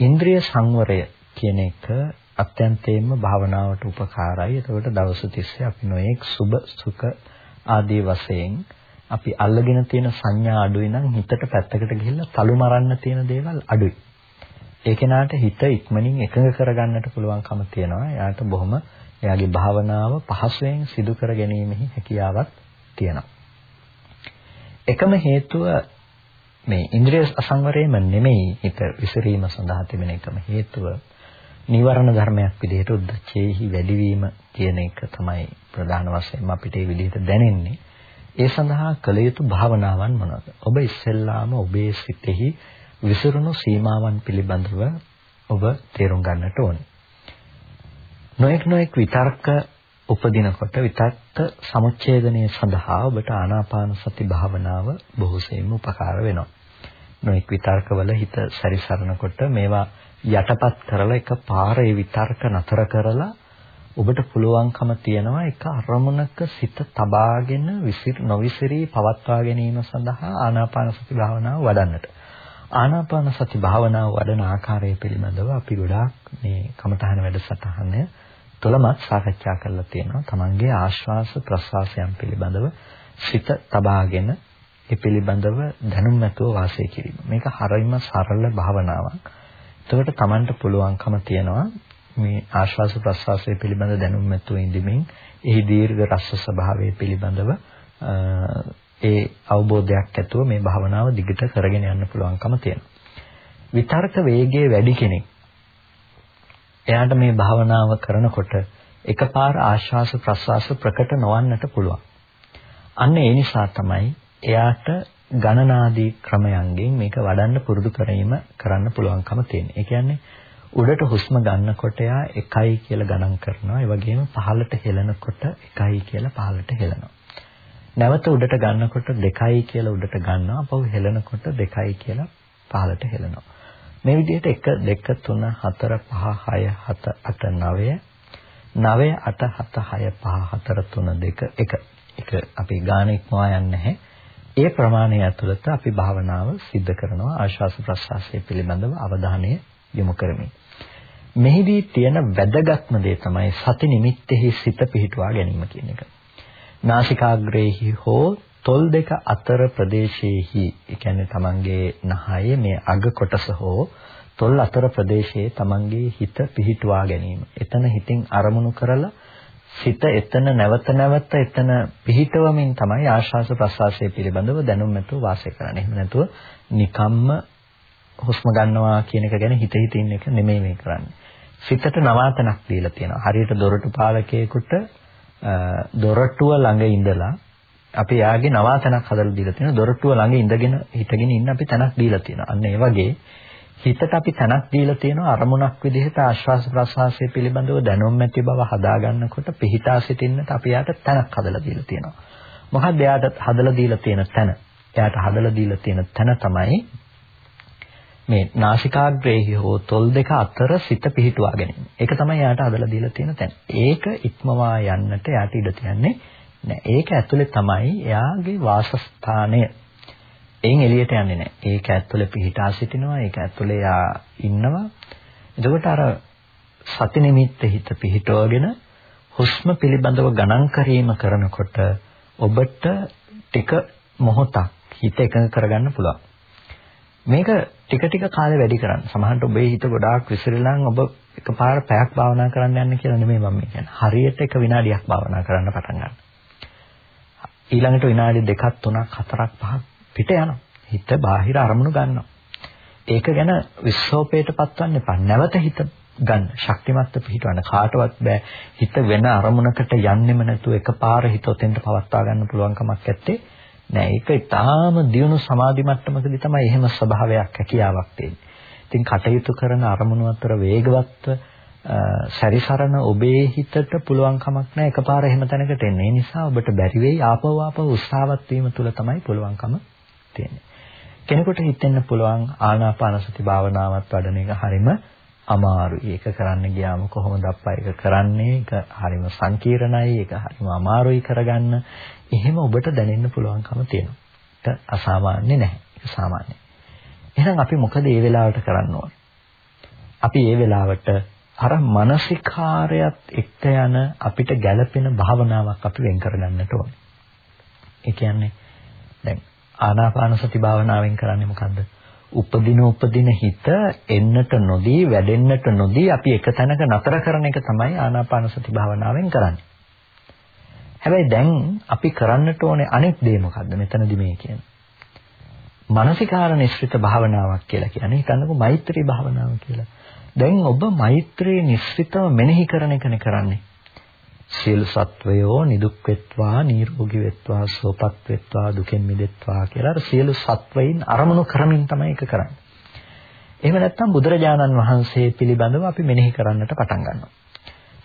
ඉන්ද්‍රිය සංවරය කියන එක අත්‍යන්තයෙන්ම භාවනාවට උපකාරයි. එතකොට දවස් 30 අපි නොඑක් සුබ සුඛ ආදී වශයෙන් අපි අල්ලගෙන තියෙන සංඥා අඩුයි නම් හිතට පැත්තකට ගිහිල්ලා තලු මරන්න තියෙන දේවල් අඩුයි. ඒ කෙනාට හිත ඉක්මනින් එකඟ කරගන්නට පුළුවන්කම තියෙනවා. එයාට බොහොම එයාගේ භාවනාව පහසුවෙන් සිදු කර ගැනීමෙහි හැකියාවක් තියෙනවා. එකම හේතුව මේ ඉන්ද්‍රිය අසංවරයම නෙමෙයි හිත විසිරීම සඳහා තිබෙන එකම හේතුව නිවරණ ධර්මයක් විදිහට උද්දච්චයේහි වැඩිවීම කියන එක තමයි ප්‍රධාන වශයෙන්ම අපිට මේ විදිහට දැනෙන්නේ. ඒ සඳහා කළ යුතු භාවනාවන් මොනවාද? ඔබ ඉස්සෙල්ලාම ඔබේ සිතෙහි විසිරුණු සීමාවන් පිළිබඳව ඔබ තේරුම් ගන්නට ඕනේ. නොඑක් නොඑක් විතර්ක උපදිනකොට විතක්ක සමුච්ඡේදනය සඳහා ඔබට ආනාපාන සති භාවනාව බොහෝසෙයින්ම උපකාර වෙනවා. නොඑක් විතර්කවල හිත සැරිසරනකොට මේවා යටපත් කරලා එක පාරේ විතර්ක නතර කරලා ඔබට පුළුවන්කම තියනවා එක අරමුණක සිත තබාගෙන විසිර නොවිසිරී පවත්වා ගැනීම සඳහා ආනාපාන සති භාවනාව වඩන්නට. ආනාපාන සති භාවනාව වඩන ආකාරය පිළිබඳව අපි ගොඩාක් මේ කමඨහන වැඩසටහන තුළමත් සාකච්ඡා කරලා තියෙනවා. Tamange ආශ්වාස ප්‍රශ්වාසයන් පිළිබඳව සිත තබාගෙන ඒ පිළිබඳව දැනුම් නැතුව වාසය කිරීම. මේක හරියම සරල භාවනාවක්. එතකොට Tamanට පුළුවන්කම තියනවා මේ ආශ්වාස ප්‍රශ්වාසය පිළිබඳ දැනුම් නැතුව ඉඳිමින් එහි දීර්ඝ රස ස්වභාවය පිළිබඳව ඒ අවබෝධයක් ඇතුව මේ භාවනාව දිගට කරගෙන යන්න පුළුවන්කම තියෙනවා. විතර්ක වේගයේ වැඩි කෙනෙක් එයාට මේ භාවනාව කරනකොට එකපාර ආශ්වාස ප්‍රශ්වාස ප්‍රකට නොවන්නට පුළුවන්. අන්න ඒ නිසා තමයි එයාට ගණනාදී ක්‍රමයන්ගෙන් මේක වඩන්න පුරුදු කිරීම කරන්න පුළුවන්කම තියෙන්නේ. ඒ කියන්නේ උඩට හුස්ම ගන්නකොට යා 1යි කියලා ගණන් කරනවා. ඒ වගේම පහළට හෙලනකොට 1යි කියලා පහළට හෙලනවා. නැවත උඩට ගන්නකොට 2යි කියලා උඩට ගන්නවා. අපහු හෙලනකොට 2යි කියලා පහළට හෙලනවා. මේ විදිහට 1 2 3 4 5 6 7 8 9 9 8 7 6 5 4 3 2 1 එක අපි ගාන ඉක්මවා යන්නේ නැහැ. ඒ ප්‍රමාණය ඇතුළත අපි භාවනාව සිද්ධ කරනවා ආශ්වාස ප්‍රශ්වාසය පිළිබඳව අවධානය යොමු කරමින්. මෙහිදී තියෙන වැදගත්ම දේ තමයි සති නිමිත්තෙහි සිත පිහිටුවා ගැනීම කියන එක. නාසිකාග්‍රේහි හෝ තොල් දෙක අතර ප්‍රදේශයේහි ඒ කියන්නේ තමන්ගේ නහයේ මේ අග කොටස හෝ තොල් අතර ප්‍රදේශයේ තමන්ගේ හිත පිහිටුවා ගැනීම. එතන හිතින් අරමුණු කරලා සිත එතන නැවත නැවත එතන පිහිටවමින් තමයි ආශ්වාස ප්‍රශ්වාසය පිළිබඳව දැනුම් නැතුව වාසය කරන්නේ. එහෙම නැතුව නිකම්ම හුස්ම ගන්නවා කියන එක ගැන හිත හිත ඉන්න එක නෙමෙයි මේ කරන්නේ. සිතට නවාතනක් දීලා තියෙනවා. හරියට දොරටු පාලකයෙකුට දොරටුව ළඟ ඉඳලා අපි යාගේ නවාතනක් හදලා දීලා තියෙනවා. දොරටුව ළඟ ඉඳගෙන හිටගෙන ඉන්න අපි තැනක් දීලා තියෙනවා. අන්න ඒ වගේ හිතට අපි තනක් දීලා තියෙනවා අරමුණක් විදිහට ආශ්වාස ප්‍රශ්වාසය පිළිබඳව දැනුම් ඇති බව හදාගන්නකොට පිහිටා සිටින්නට අපි යාට තනක් හදලා දීලා තියෙනවා. මොකක්ද එයාට හදලා දීලා තියෙන තන? එයාට හදලා දීලා තියෙන තන තමයි මේ නාසිකාග්‍රේහි හෝ තොල් දෙක අතර සිත පිහිටුවා ගැනීම. ඒක තමයි එයාට හදලා දීලා තියෙන තැන. ඒක ඉක්මවා යන්නට එයාට ඉඩ තියන්නේ නැහැ. ඒක ඇතුලේ තමයි එයාගේ වාසස්ථානය. එයින් එළියට යන්නේ නැහැ. ඒක ඇතුලේ පිහිටා සිටිනවා. ඒක ඇතුලේ යා ඉන්නවා. එතකොට අර සති නිමිත්ත හිත පිහිටවගෙන හුස්ම පිළිබඳව ගණන් කිරීම කරනකොට ඔබට ටික මොහොතක් හිත එකඟ කරගන්න පුළුවන්. මේක ටික ටික කාලේ වැඩි කරන්න. සමහරවිට ඔබේ හිත ගොඩාක් විසිරලා නම් ඔබ එකපාර පැයක් භාවනා කරන්න යන්න කියලා නෙමෙයි මම කියන්නේ. හරියට එක විනාඩියක් භාවනා කරන්න පටන් ගන්න. ඊළඟට විනාඩි දෙකක් තුනක් හතරක් පහක් පිට යනවා. හිත බාහිර අරමුණු ගන්නවා. ඒක ගැන විශ්වාසයට පත්වන්න එපා. නැවත හිත ගන්න. ශක්තිමත්ව පිහිටවන්න කාටවත් බෑ. හිත වෙන අරමුණකට යන්නෙම නැතුව එකපාර හිත ඔතෙන්ට පවත්වා ගන්න පුළුවන් කමක් නැත්තේ. නෑ ඒක ඊටාම දියුණු සමාධි මට්ටමකදී තමයි එහෙම ස්වභාවයක් හැකියාවක් තියෙන්නේ. ඉතින් කටයුතු කරන අරමුණු අතර වේගවත්ව සැරිසරන ඔබේ හිතට පුළුවන් කමක් නැහැ එකපාර එහෙම තැනකට එන්න. ඒ නිසා ඔබට බැරි වෙයි ආපහු ආපහු උත්සාහවත් වීම තුළ තමයි පුළුවන්කම තියෙන්නේ. කෙනෙකුට හිතෙන්න පුළුවන් ආනාපාන සති භාවනාවත් වඩන එක හරිම අමාරුයි. ඒක කරන්න ගියාම කොහොමද අප්පා ඒක කරන්නේ? ඒක හරිම සංකීර්ණයි. ඒක හරිම අමාරුයි කරගන්න. එහෙම ඔබට දැනෙන්න පුළුවන්කම තියෙනවා. ඒක අසාමාන්‍ය නැහැ. ඒක සාමාන්‍යයි. එහෙනම් අපි මොකද මේ වෙලාවට කරන්න ඕන? අපි මේ වෙලාවට අර මානසිකාරයත් එක්ක යන අපිට ගැළපෙන භාවනාවක් අපි වෙන් කරගන්නට ඕනේ. ඒ කියන්නේ දැන් ආනාපාන සති භාවනාවෙන් කරන්නේ මොකද්ද? උපදින උපදින හිත එන්නට නොදී වැඩෙන්නට නොදී අපි එක තැනක නතර කරන එක තමයි ආනාපාන සති භාවනාවෙන් කරන්නේ. හැබැයි දැන් අපි කරන්නට ඕනේ අනෙක් දේ මොකද්ද? මෙතනදි මේ කියන්නේ. මානසිකාර නිශ්චිත භාවනාවක් කියලා කියන්නේ හිතන්නකෝ මෛත්‍රී භාවනාව කියලා. දැන් ඔබ මෛත්‍රී නිශ්චිතව මෙනෙහි කරන එකනේ කරන්නේ. සියලු සත්වයෝ නිදුක් වෙත්වා නිරෝගී වෙත්වා සුවපත් වෙත්වා දුකෙන් මිදෙත්වා කියලා අර සියලු සත්වයින් අරමුණු කරමින් තමයි ඒක කරන්නේ. එහෙම නැත්නම් බුදුරජාණන් වහන්සේ පිළිබඳව අපි මෙනෙහි කරන්නට පටන් ගන්නවා.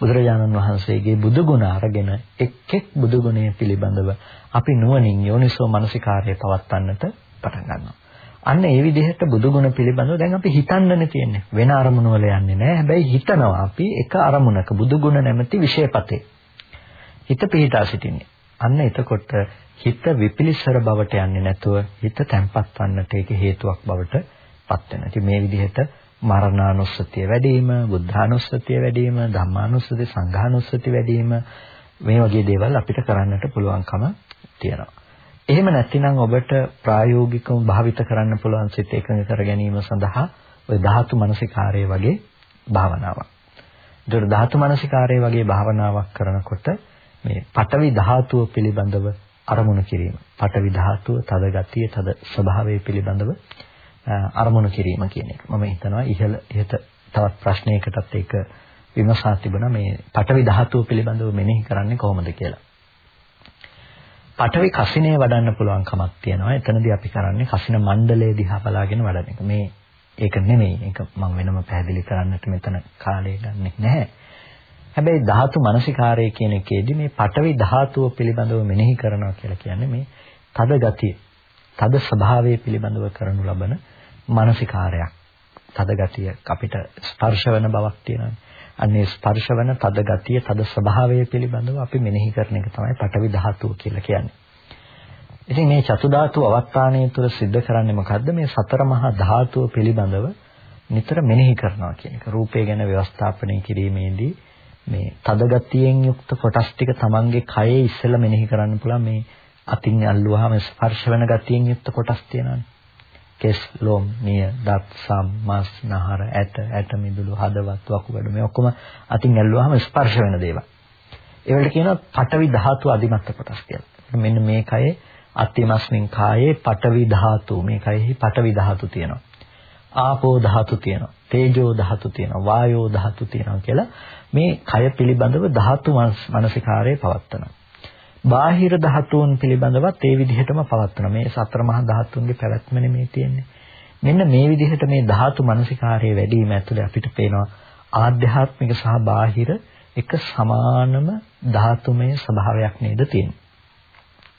බුදුරජාණන් වහන්සේගේ බුදු ගුණ අරගෙන එක් එක් බුදු ගුණය පිළිබඳව අපි නුවණින් යෝනිසෝ මනසිකාර්යය පවත්වන්නට පටන් ගන්නවා. අන්න ඒ විදිහට බුදුගුණ පිළිබඳව දැන් අපි හිතන්නනේ තියෙන්නේ. වෙන අරමුණු වල යන්නේ නැහැ. හැබැයි හිතනවා අපි එක අරමුණක බුදුගුණ නැමැති විෂයපතේ. හිත පිහිටා සිටින්නේ. අන්න එතකොට හිත විපිලිසර බවට යන්නේ නැතුව හිත තැම්පත් වන්නට ඒක හේතුවක් බවට පත් වෙනවා. ඉතින් මේ විදිහට මරණානුස්සතිය වැඩි වීම, බුද්ධානුස්සතිය වැඩි වීම, ධම්මානුස්සතිය, සංඝානුස්සතිය වැඩි වීම මේ වගේ දේවල් අපිට කරන්නට පුළුවන්කම තියෙනවා. එහෙම නැතිනම් ඔබට ප්‍රායෝගිකව භාවිත කරන්න පුළුවන් සිත එකඟ කර ගැනීම සඳහා ওই ධාතු මනසිකාරය වගේ භාවනාවක්. ඒතර ධාතු මනසිකාරය වගේ භාවනාවක් කරනකොට මේ පඨවි ධාතුව පිළිබඳව අරමුණු කිරීම. පඨවි ධාතුව තද ගතිය, තද ස්වභාවය පිළිබඳව අරමුණු කිරීම කියන එක. මම හිතනවා ඉහළ ඉහත තවත් ප්‍රශ්නයකටත් ඒක විමසා තිබුණා මේ පඨවි ධාතුව පිළිබඳව මෙනෙහි කරන්නේ කොහොමද කියලා. පඨවි කසිනේ වඩන්න පුළුවන් කමක් තියෙනවා. එතනදී අපි කරන්නේ කසින මණ්ඩලය දිහා බලාගෙන වඩන එක. මේ ඒක නෙමෙයි. ඒක මම වෙනම පැහැදිලි කරන්නට මෙතන කාලය ගන්නෙ නැහැ. හැබැයි ධාතු මනසිකාරය කියන එකේදී මේ පඨවි ධාතුව පිළිබඳව මෙනෙහි කරනවා කියලා කියන්නේ මේ තද ගතිය, තද ස්වභාවය පිළිබඳව කරනු ලබන මානසිකාරයක්. තද ගතිය අපිට ස්පර්ශ වෙන බවක් තියෙනවා. අන්නේ ස්පර්ශ වෙන තද ගතිය, තද ස්වභාවය පිළිබඳව අපි මෙනෙහි කරන එක තමයි පඨවි ධාතුව කියලා කියන්නේ. ඉතින් මේ චතු ධාතු අවස්ථානයේ තුල सिद्ध කරන්නේ මොකද්ද? මේ සතර මහා ධාතුව පිළිබඳව නිතර මෙනෙහි කරනවා කියන එක. රූපය ගැන ව්‍යවස්ථාපනය කිරීමේදී මේ තද ගතියෙන් යුක්ත කොටස් ටික Tamange කයේ ඉස්සෙල්ලා මෙනෙහි කරන්න පුළුවන් මේ අතින් අල්ලුවාම ස්පර්ශ වෙන ගතියෙන් යුක්ත කොටස් තියෙනවානේ. කෙස්, ලොම්, නිය, දත්, සම්, මස්, නහර, ඇට, ඇට මිදුළු, හදවත්, වකුගඩු මේ ඔක්කොම අතින් ඇල්ලුවාම ස්පර්ශ වෙන දේවල්. ඒවලට කියනවා පඨවි ධාතු අධිමත්ත කොටස් කියලා. මෙන්න මේ කයේ අත්‍යමස්මින් කායේ පඨවි ධාතු මේ කයෙහි පඨවි ධාතු තියෙනවා. ආපෝ ධාතු තියෙනවා. තේජෝ ධාතු තියෙනවා. වායෝ ධාතු තියෙනවා කියලා මේ කය පිළිබඳව ධාතු මනසිකාරයේ පවත්වනවා. බාහිර ධාතුන් පිළිබඳවත් ඒ විදිහටම පවත්වනවා. මේ සතර මහා ධාතුන්ගේ පැවැත්ම නෙමේ තියෙන්නේ. මෙන්න මේ විදිහට මේ ධාතු මනසිකාරයේ වැඩිම ඇතුලේ අපිට පේනවා ආධ්‍යාත්මික සහ බාහිර එක සමානම ධාතුමය ස්වභාවයක් නේද තියෙන්නේ.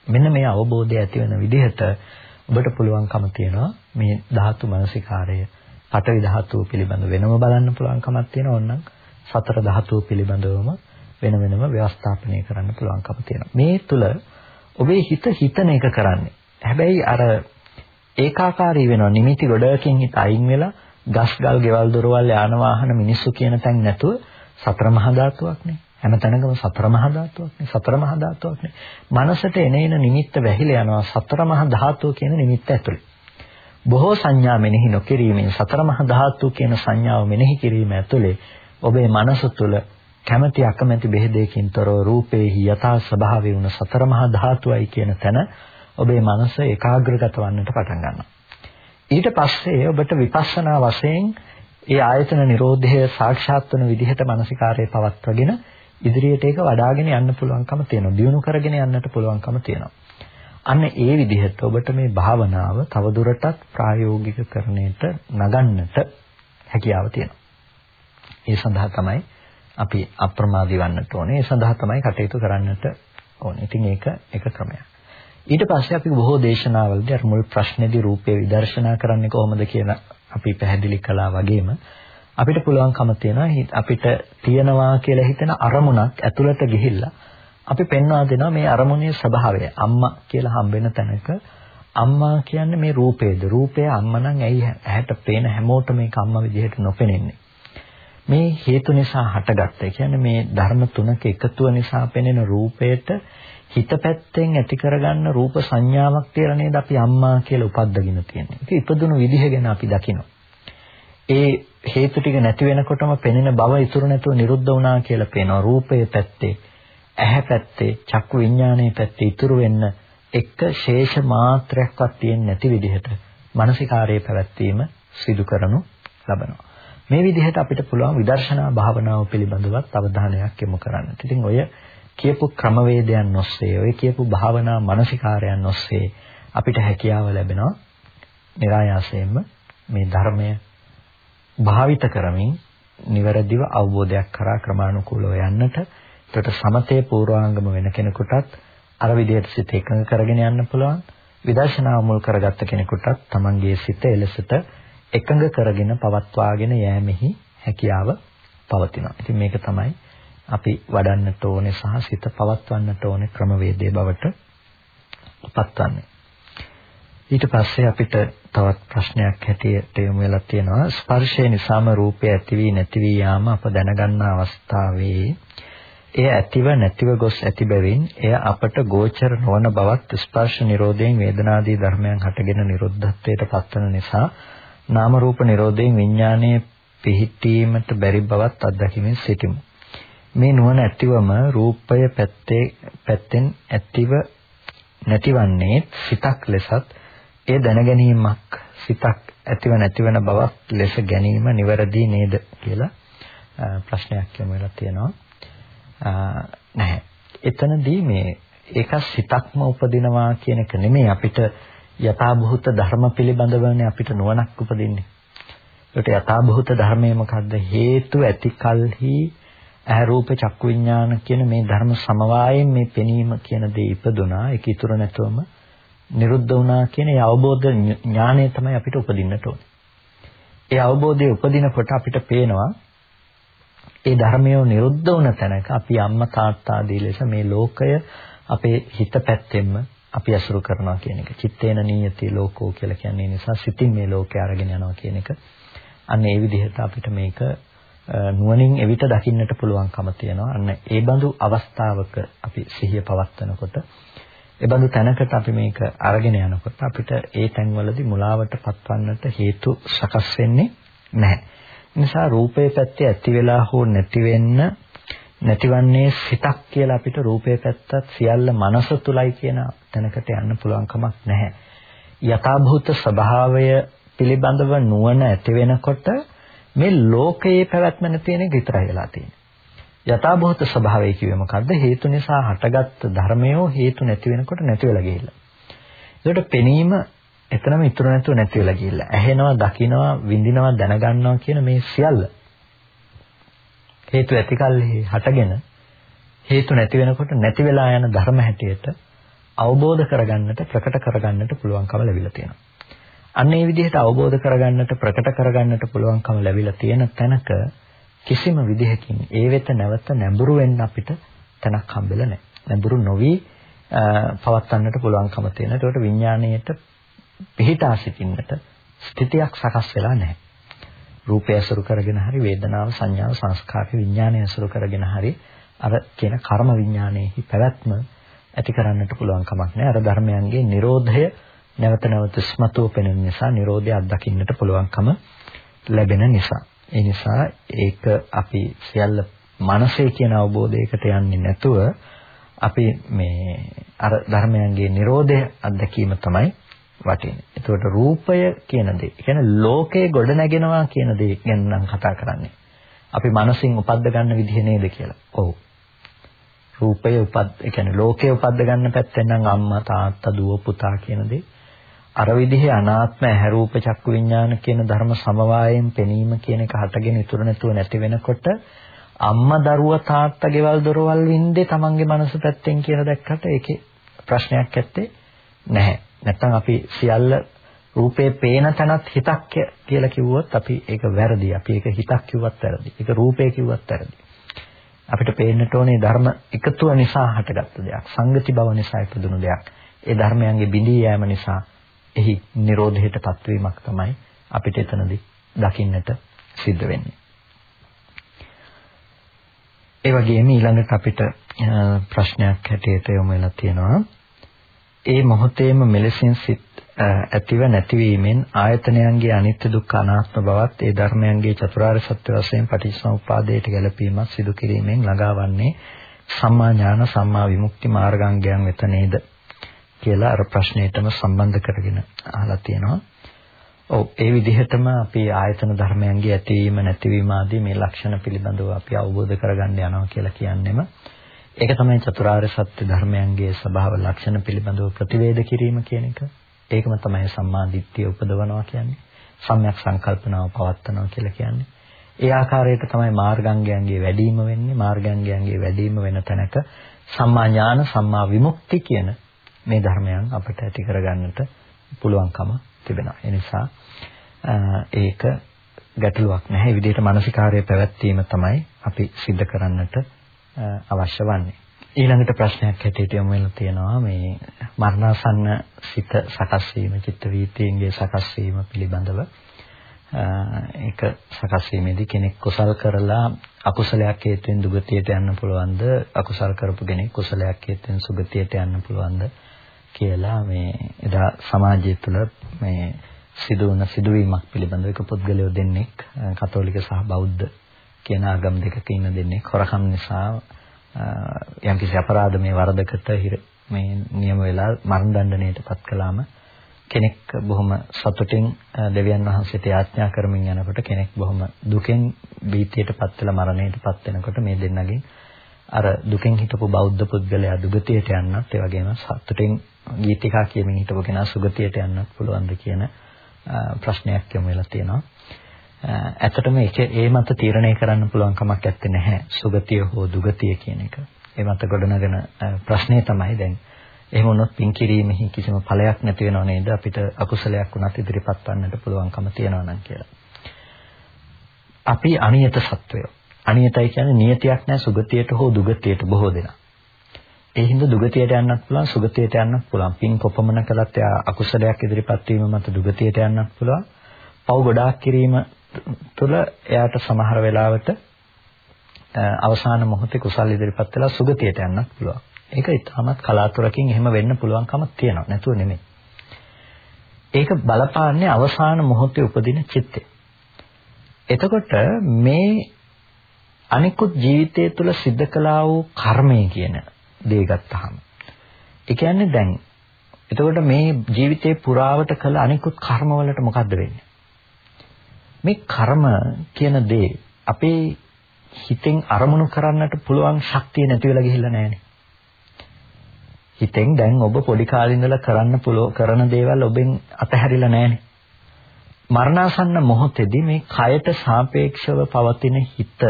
මෙන්න මේ අවබෝධය ඇති වෙන විදිහට ඔබට පුළුවන්කම තියෙනවා මේ ධාතු මනසිකාරය පඨවි ධාතුව පිළිබඳ වෙනම බලන්න පුළුවන්කමක් තියෙනවා ඕනනම් සතර ධාතුව පිළිබඳවම වෙන වෙනම ව්‍යවස්ථාපනය කරන්න පුළුවන්කම තියෙනවා. මේ තුල ඔබේ හිත හිතන එක කරන්නේ. හැබැයි අර ඒකාකාරී වෙනවා. නිමිති ගොඩකින් හිත අයින් වෙලා ගස් ගල් ගෙවල් දොරවල් යාන වාහන මිනිස්සු කියන තැන් නැතුව සතර මහා ධාතුවක් නේ. හැම තැනකම සතර මහා ධාතුවක් නේ. සතර මහා ධාතුවක් නේ. මනසට එන එන නිමිත්ත වැහිලා යනවා සතර මහා ධාතුව කියන නිමිත්ත ඇතුළේ. බොහෝ සංඥා මෙනෙහි නොකිරීමෙන් සතර මහා ධාතු කියන සංඥාව මෙනෙහි කිරීම ඇතුළේ ඔබේ මනස තුළ කැමැති අකමැති බෙහෙදයකින් තොරව රූපේහි යථා ස්වභාවය වුණ සතර මහා ධාතුවයි කියන තැන ඔබේ මනස ඒකාග්‍රගත වන්නට පටන් ගන්නවා. ඊට පස්සේ ඔබට විපස්සනා වශයෙන් ඒ ආයතන නිරෝධය සාක්ෂාත් වන විදිහට මානසිකාරයේ පවත්වගෙන ඉදිරියට ඒක වඩ아가ගෙන යන්න පුළුවන්කම තියෙනවා. දියුණු කරගෙන යන්නට පුළුවන්කම තියෙනවා. අන්න ඒ විදිහට ඔබට මේ භාවනාව තවදුරටත් ප්‍රායෝගික කරණයට නගන්නට හැකියාව තියෙනවා. ඒ සඳහා තමයි අපි අප්‍රමාදී වන්නට ඕනේ. ඒ සඳහා තමයි කටයුතු කරන්නට ඕනේ. ඉතින් ඒක එක ක්‍රමයක්. ඊට පස්සේ අපි බොහෝ දේශනාවලදී අර මුල් ප්‍රශ්නේදී රූපේ විදර්ශනා කරන්නේ කොහොමද කියලා අපි පැහැදිලි කළා වගේම අපිට පුළුවන්කම තියෙනවා අපිට තියනවා කියලා හිතන අරමුණක් ඇතුළට ගිහිල්ලා අපි පෙන්වා දෙනවා මේ අරමුණේ ස්වභාවය. අම්මා කියලා හම්බෙන තැනක අම්මා කියන්නේ මේ රූපේද? රූපය අම්මා නම් ඇයි ඇහැට පේන හැමෝටම මේක අම්මා විදිහට නොපෙනෙන්නේ? මේ හේතු නිසා හටගත්තා. කියන්නේ මේ ධර්ම තුනක එකතුව නිසා පෙනෙන රූපයට හිත පැත්තෙන් ඇති කරගන්න රූප සංඥාවක් කියලා නේද අපි අම්මා කියලා උපද්දගෙන තියෙන්නේ. ඒක ඉපදුණු විදිහ ගැන අපි දකිනවා. ඒ හේතු ටික නැති වෙනකොටම පෙනෙන බව ඉතුරු නැතුව නිරුද්ධ වුණා කියලා පේනවා. රූපයේ පැත්තේ, ඇහැ පැත්තේ, චක්කු විඥානයේ පැත්තේ ඉතුරු වෙන්න එක ශේෂ මාත්‍රයක්වත් තියෙන්නේ නැති විදිහට මානසිකාරයේ පැවැත්වීම සිදු කරනු ලබනවා. මේ විදිහට අපිට පුළුවන් විදර්ශනා භාවනාව පිළිබඳවත් අවධානයක් යොමු කරන්න. ඉතින් ඔය කියපු ක්‍රමවේදයන් ඔස්සේ, ඔය කියපු භාවනා මානසිකාරයන් ඔස්සේ අපිට හැකියාව ලැබෙනවා નિરાයාසයෙන්ම මේ ධර්මය භාවිත කරමින් නිවැරදිව අවබෝධයක් කරා ක්‍රමානුකූලව යන්නට එතකොට සමතේ පූර්වාංගම වෙන කෙනෙකුටත් අර විදිහට සිත එකඟ කරගෙන යන්න පුළුවන් විදර්ශනාව මුල් කරගත්ත කෙනෙකුටත් Tamanගේ සිත එලෙසට එකඟ කරගෙන පවත්වාගෙන යෑමෙහි හැකියාව පවතිනවා. ඉතින් මේක තමයි අපි වඩන්නට ඕනේ සහ සිත පවත්වන්නට ඕනේ ක්‍රමවේදයේ බවට පත්වන්නේ. ඊට පස්සේ අපිට තවත් ප්‍රශ්නයක් හැටියට යොමු වෙලා තියෙනවා ස්පර්ශය නිසාම රූපය ඇති වී නැති වී යාම අප දැනගන්නා අවස්ථාවේ එය ඇතිව නැතිව ගොස් ඇති බැවින් එය අපට ගෝචර නොවන බවත් ස්පර්ශ නිරෝධයෙන් වේදනාදී ධර්මයන් හටගෙන නිරුද්ධත්වයට පත්වන නිසා නාම රූප නිරෝධයෙන් විඥානයේ පිහිටීමට බැරි බවත් අත්දැකීමෙන් සිටිමු. මේ නුවණ ඇතිවම රූපය පැත්තේ පැත්තෙන් ඇතිව නැතිවන්නේ සිතක් ලෙසත් ඒ දැනගැනීමක් සිතක් ඇතිව නැතිවන බවක් ලෙස ගැනීම නිවැරදි නේද කියලා ප්‍රශ්නයක් යොමු වෙලා තියෙනවා. නැහැ. එතනදී මේ ඒක සිතක්ම උපදිනවා කියන එක නෙමෙයි අපිට යථාභූත ධර්ම පිළිබඳවනේ අපිට නුවණක් උපදින්නේ. ඒකට යථාභූත ධර්මය මොකද්ද? හේතු ඇති කල්හි ඇහැ රූප චක්කු විඥාන කියන මේ ධර්ම සමவாயයෙන් මේ පෙනීම කියන දේ ඉපදුනා. ඒක ඉතුරු නැතුවම නිරුද්ධ වුණා කියන ඒ අවබෝධ ඥානය තමයි අපිට උපදින්නට ඕනේ. ඒ අවබෝධය උපදිනකොට අපිට පේනවා ඒ ධර්මය නිරුද්ධ වුණ තැනක අපි අම්මා තාත්තා ආදී ලෙස මේ ලෝකය අපේ හිත පැත්තෙන්ම අපි අසුරු කරනවා කියන එක. චිත්තේන නීයති ලෝකෝ කියලා කියන්නේ නිසා සිතින් මේ ලෝකය අරගෙන යනවා කියන එක. අන්න ඒ විදිහට අපිට මේක නුවණින් එවිට දකින්නට පුළුවන්කම තියෙනවා. අන්න ඒ බඳු අවස්ථාවක අපි සිහිය පවත්වනකොට ඒ බඳු තැනකට අපි මේක අරගෙන යනකොට අපිට ඒ තැන්වලදී මුලාවට පත්වන්නට හේතු සකස් වෙන්නේ නැහැ. නිසා රූපේ පැත්තේ ඇති වෙලා හෝ නැති වෙන්න නැතිවන්නේ සිතක් කියලා අපිට රූපේ පැත්තත් සියල්ල මනස තුලයි කියන තැනකට යන්න පුළුවන් කමක් නැහැ. යථාභූත ස්වභාවය පිළිබඳව නුවණ ඇති වෙනකොට මේ ලෝකයේ පැවැත්ම නැති වෙන එක විතරයි වෙලා තියෙන්නේ. යථාභූත ස්වභාවය කිව්වේ මොකද්ද? හේතු නිසා හටගත් ධර්මයෝ හේතු නැති වෙනකොට නැති වෙලා ගිහිල්ලා. ඒකට පෙනීම එතනම ඉතුරු නැතුව නැති වෙලා ගිහිල්ලා. ඇහෙනවා, දකිනවා, විඳිනවා, දැනගන්නවා කියන මේ සියල්ල හේතු ඇතිකල්හි හටගෙන හේතු නැති වෙනකොට නැති වෙලා යන ධර්ම හැටියට අවබෝධ කරගන්නට ප්‍රකට කරගන්නට පුළුවන්කම ලැබිලා තියෙනවා. අන්න ඒ විදිහට අවබෝධ කරගන්නට ප්‍රකට කරගන්නට පුළුවන්කම ලැබිලා තියෙන තැනක කිසිම විදිහකින් ඒ වෙත නැවත නැඹුරු වෙන්න අපිට තැනක් හම්බෙලා නැහැ. නැඹුරු නොවි පවත්වන්නට පුළුවන්කම තියෙන. ඒකට විඥාණයට පිහිටා සිටින්නට ස්ථිතියක් සකස් වෙලා නැහැ. රූපය අසුරු කරගෙන හරි වේදනාව සංඥාව සංස්කාර විඥානය අසුරු කරගෙන හරි අර කියන කර්ම විඥානයේහි පැවැත්ම ඇති කරන්නට පුළුවන් කමක් නැහැ. අර ධර්මයන්ගේ Nirodhaය නැවත නැවත ස්මතෝ පෙනෙන නිසා Nirodhaය අත්දකින්නට පුළුවන්කම ලැබෙන නිසා. ඒ නිසා ඒක අපි සියල්ල මනසේ කියන අවබෝධයකට යන්නේ නැතුව අපි මේ අර ධර්මයන්ගේ Nirodha අත්දැකීම තමයි වටින්නේ. එතකොට රූපය කියන දේ, කියන්නේ ලෝකේ ගොඩ නැගෙනවා කියන දේ ගැන නම් කතා කරන්නේ. අපි මනසින් උපද්ද ගන්න විදිහ නේද කියලා. ඔව්. රූපය උපද්ද, ඒ කියන්නේ ලෝකේ උපද්ද ගන්න පැත්තෙන් නම් අම්මා, තාත්තා, දුව, පුතා කියන දේ අර විදිහේ අනාත්ම ඇහැ රූප චක්කු විඥාන කියන ධර්ම සමவாயයෙන් පෙනීම කියන එක හටගෙන ඉතුරු නැතුව නැති වෙනකොට අම්මා දරුවා තාත්තා ගෙවල් දොරවල් වින්දේ තමන්ගේ මනස පැත්තෙන් කියලා දැක්කට ඒකේ ප්‍රශ්නයක් ඇත්තේ නැහැ. නැත්තම් අපි සියල්ල රූපේ පේන තැනත් හිතක් කියලා කිව්වොත් අපි ඒක වැරදි. අපි ඒක හිතක් කිව්වත් වැරදි. ඒක රූපේ කිව්වත් වැරදි. අපිට පේන්නට ඕනේ ධර්ම එකතුව නිසා හටගත්තු දෙයක්. සංගති බව නිසා ඉපදුණු දෙයක්. ඒ ධර්මයන්ගේ බිඳී යෑම නිසා එහි Nirodheට පත්වීමක් තමයි අපිට එතනදී දකින්නට සිද්ධ වෙන්නේ. ඒ වගේම ඊළඟට අපිට ප්‍රශ්නයක් හැටියට යොමු වෙලා තියෙනවා. ඒ මොහොතේම මෙලෙසින් සිත් ඇතිව නැතිවීමෙන් ආයතනයන්ගේ අනිත්‍ය දුක්ඛ අනාත්ම බවත් ඒ ධර්මයන්ගේ චතුරාර්ය සත්‍ය වශයෙන් පටිච්චසමුප්පාදයට ගැලපීමක් සිදු කිරීමෙන් ළඟාවන්නේ සම්මා ඥාන සම්මා විමුක්ති මාර්ගාංගයන් වෙත නේද කියලා අර ප්‍රශ්නෙටම සම්බන්ධ කරගෙන අහලා තියෙනවා. ඔව් ඒ විදිහටම අපි ආයතන ධර්මයන්ගේ ඇතිවීම නැතිවීම ආදී මේ ලක්ෂණ පිළිබඳව අපි අවබෝධ කරගන්න යනවා කියලා කියන්නෙම ඒක තමයි චතුරාර්ය සත්‍ය ධර්මයන්ගේ ස්වභාව ලක්ෂණ පිළිබඳව ප්‍රතිවේද කිරීම කියන එක. ඒකම තමයි සම්මා දිට්ඨිය උපදවනවා කියන්නේ. සම්‍යක් සංකල්පනාව පවත්නවා කියලා කියන්නේ. ඒ ආකාරයට තමයි මාර්ගාංගයන්ගේ වැඩිම වෙන්නේ. මාර්ගාංගයන්ගේ වැඩිම වෙන තැනක සම්මා ඥාන සම්මා විමුක්ති කියන මේ ධර්මයන් අපට ඇති කරගන්නට පුළුවන්කම තිබෙනවා. ඒ නිසා ඒක ගැටලුවක් නැහැ. මේ විදිහට මානසිකාර්යය පැවැත්වීම තමයි අපි සිද්ධ කරන්නට අවශ්‍ය වන්නේ. ඊළඟට ප්‍රශ්නයක් හැටියට යොමු වෙලා තියෙනවා මේ මරණාසන්න සිත සකස් වීම, චිත්ත වීතියන්ගේ සකස් වීම පිළිබඳව. ඒක සකස් වීමේදී කෙනෙක් කුසල් කරලා අකුසලයක් හේතුවෙන් දුගතියට යන්න පුළුවන්ද? අකුසල් කරපු කෙනෙක් කුසලයක් හේතුවෙන් සුගතියට යන්න පුළුවන්ද? කියලා මේ එදා සමාජය තුළ මේ සිදුවන සිදුවීමක් පිළිබඳව එක පුද්ගලයෝ දෙන්නෙක් කතෝලික සහ බෞද්ධ කියන ආගම් දෙකක ඉන්න දෙන්නෙක් හොරකම් නිසා යම්කිසි අපරාධමය වරදකට මේ නියම වෙලා මරණ දඬුවමට පත් කළාම කෙනෙක් බොහොම සතුටින් දෙවියන් වහන්සේට යාඥා කරමින් යනකොට කෙනෙක් බොහොම දුකෙන් බීතියට පත් වෙලා මරණයට පත් වෙනකොට මේ දෙන්නගෙන් අර දුකෙන් හිටපු බෞද්ධ පුද්ගලයා දුගතියට යන්නත් ඒ වගේම සතුටින් ගීතිකා කියමින් හිටපු කෙනා සුගතියට යන්නත් පුළුවන්ද කියන ප්‍රශ්නයක් යොමු වෙලා තියෙනවා. ඇත්තටම ඒක ඒ මත තීරණය කරන්න පුළුවන් කමක් නැත්තේ නැහැ. සුගතිය හෝ දුගතිය කියන එක. ඒ මත ගොඩනගෙන ප්‍රශ්නේ තමයි දැන් එහෙම වුණොත් පින් කිරීමෙහි කිසිම ඵලයක් නැති වෙනව නේද? අපිට අකුසලයක් වුණත් ඉදිරිපත් වන්නට පුළුවන්කම තියනවා නම් කියලා. අපි අනියත සත්වයෝ. අනියතයි කියන්නේ නියතියක් නැහැ සුගතියට හෝ දුගතියට බොහෝ දෙනා. ඒ හින්දා දුගතියට යන්නත් පුළුවන් සුගතියට යන්නත් පුළුවන්. පින් කොපමණ කළත් එයා අකුසලයක් ඉදිරිපත් වීම මත දුගතියට යන්නත් පුළුවන්. පව් ගොඩාක් කිරීම තුළ එයාට සමහර වෙලාවට අවසාන මොහොතේ කුසල් ඉදිරිපත් වෙලා සුගතියට යන්නත් පුළුවන්. ඒක ඉතාමත් කලාතුරකින් එහෙම වෙන්න පුළුවන්කමක් තියෙනවා. නැතුව නෙමෙයි. ඒක බලපාන්නේ අවසාන මොහොතේ උපදින චිත්තය. එතකොට මේ අනිකුත් ජීවිතය තුළ සිද්ධ කළා වූ කර්මය කියන දේ ගත්තාම ඒ කියන්නේ දැන් එතකොට මේ ජීවිතේ පුරාවට කළ අනිකුත් කර්මවලට මොකද්ද වෙන්නේ? මේ කර්ම කියන දේ අපේ හිතෙන් අරමුණු කරන්නට පුළුවන් ශක්තිය නැති වෙලා ගිහිල්ලා නැහැනේ. හිතෙන් දැන් ඔබ පොඩි කාලේ ඉඳලා කරන්න පුළුවන් කරන දේවල් ඔබෙන් අතහැරිලා නැහැනේ. මරණාසන්න මොහොතේදී මේ කයට සාපේක්ෂව පවතින හිත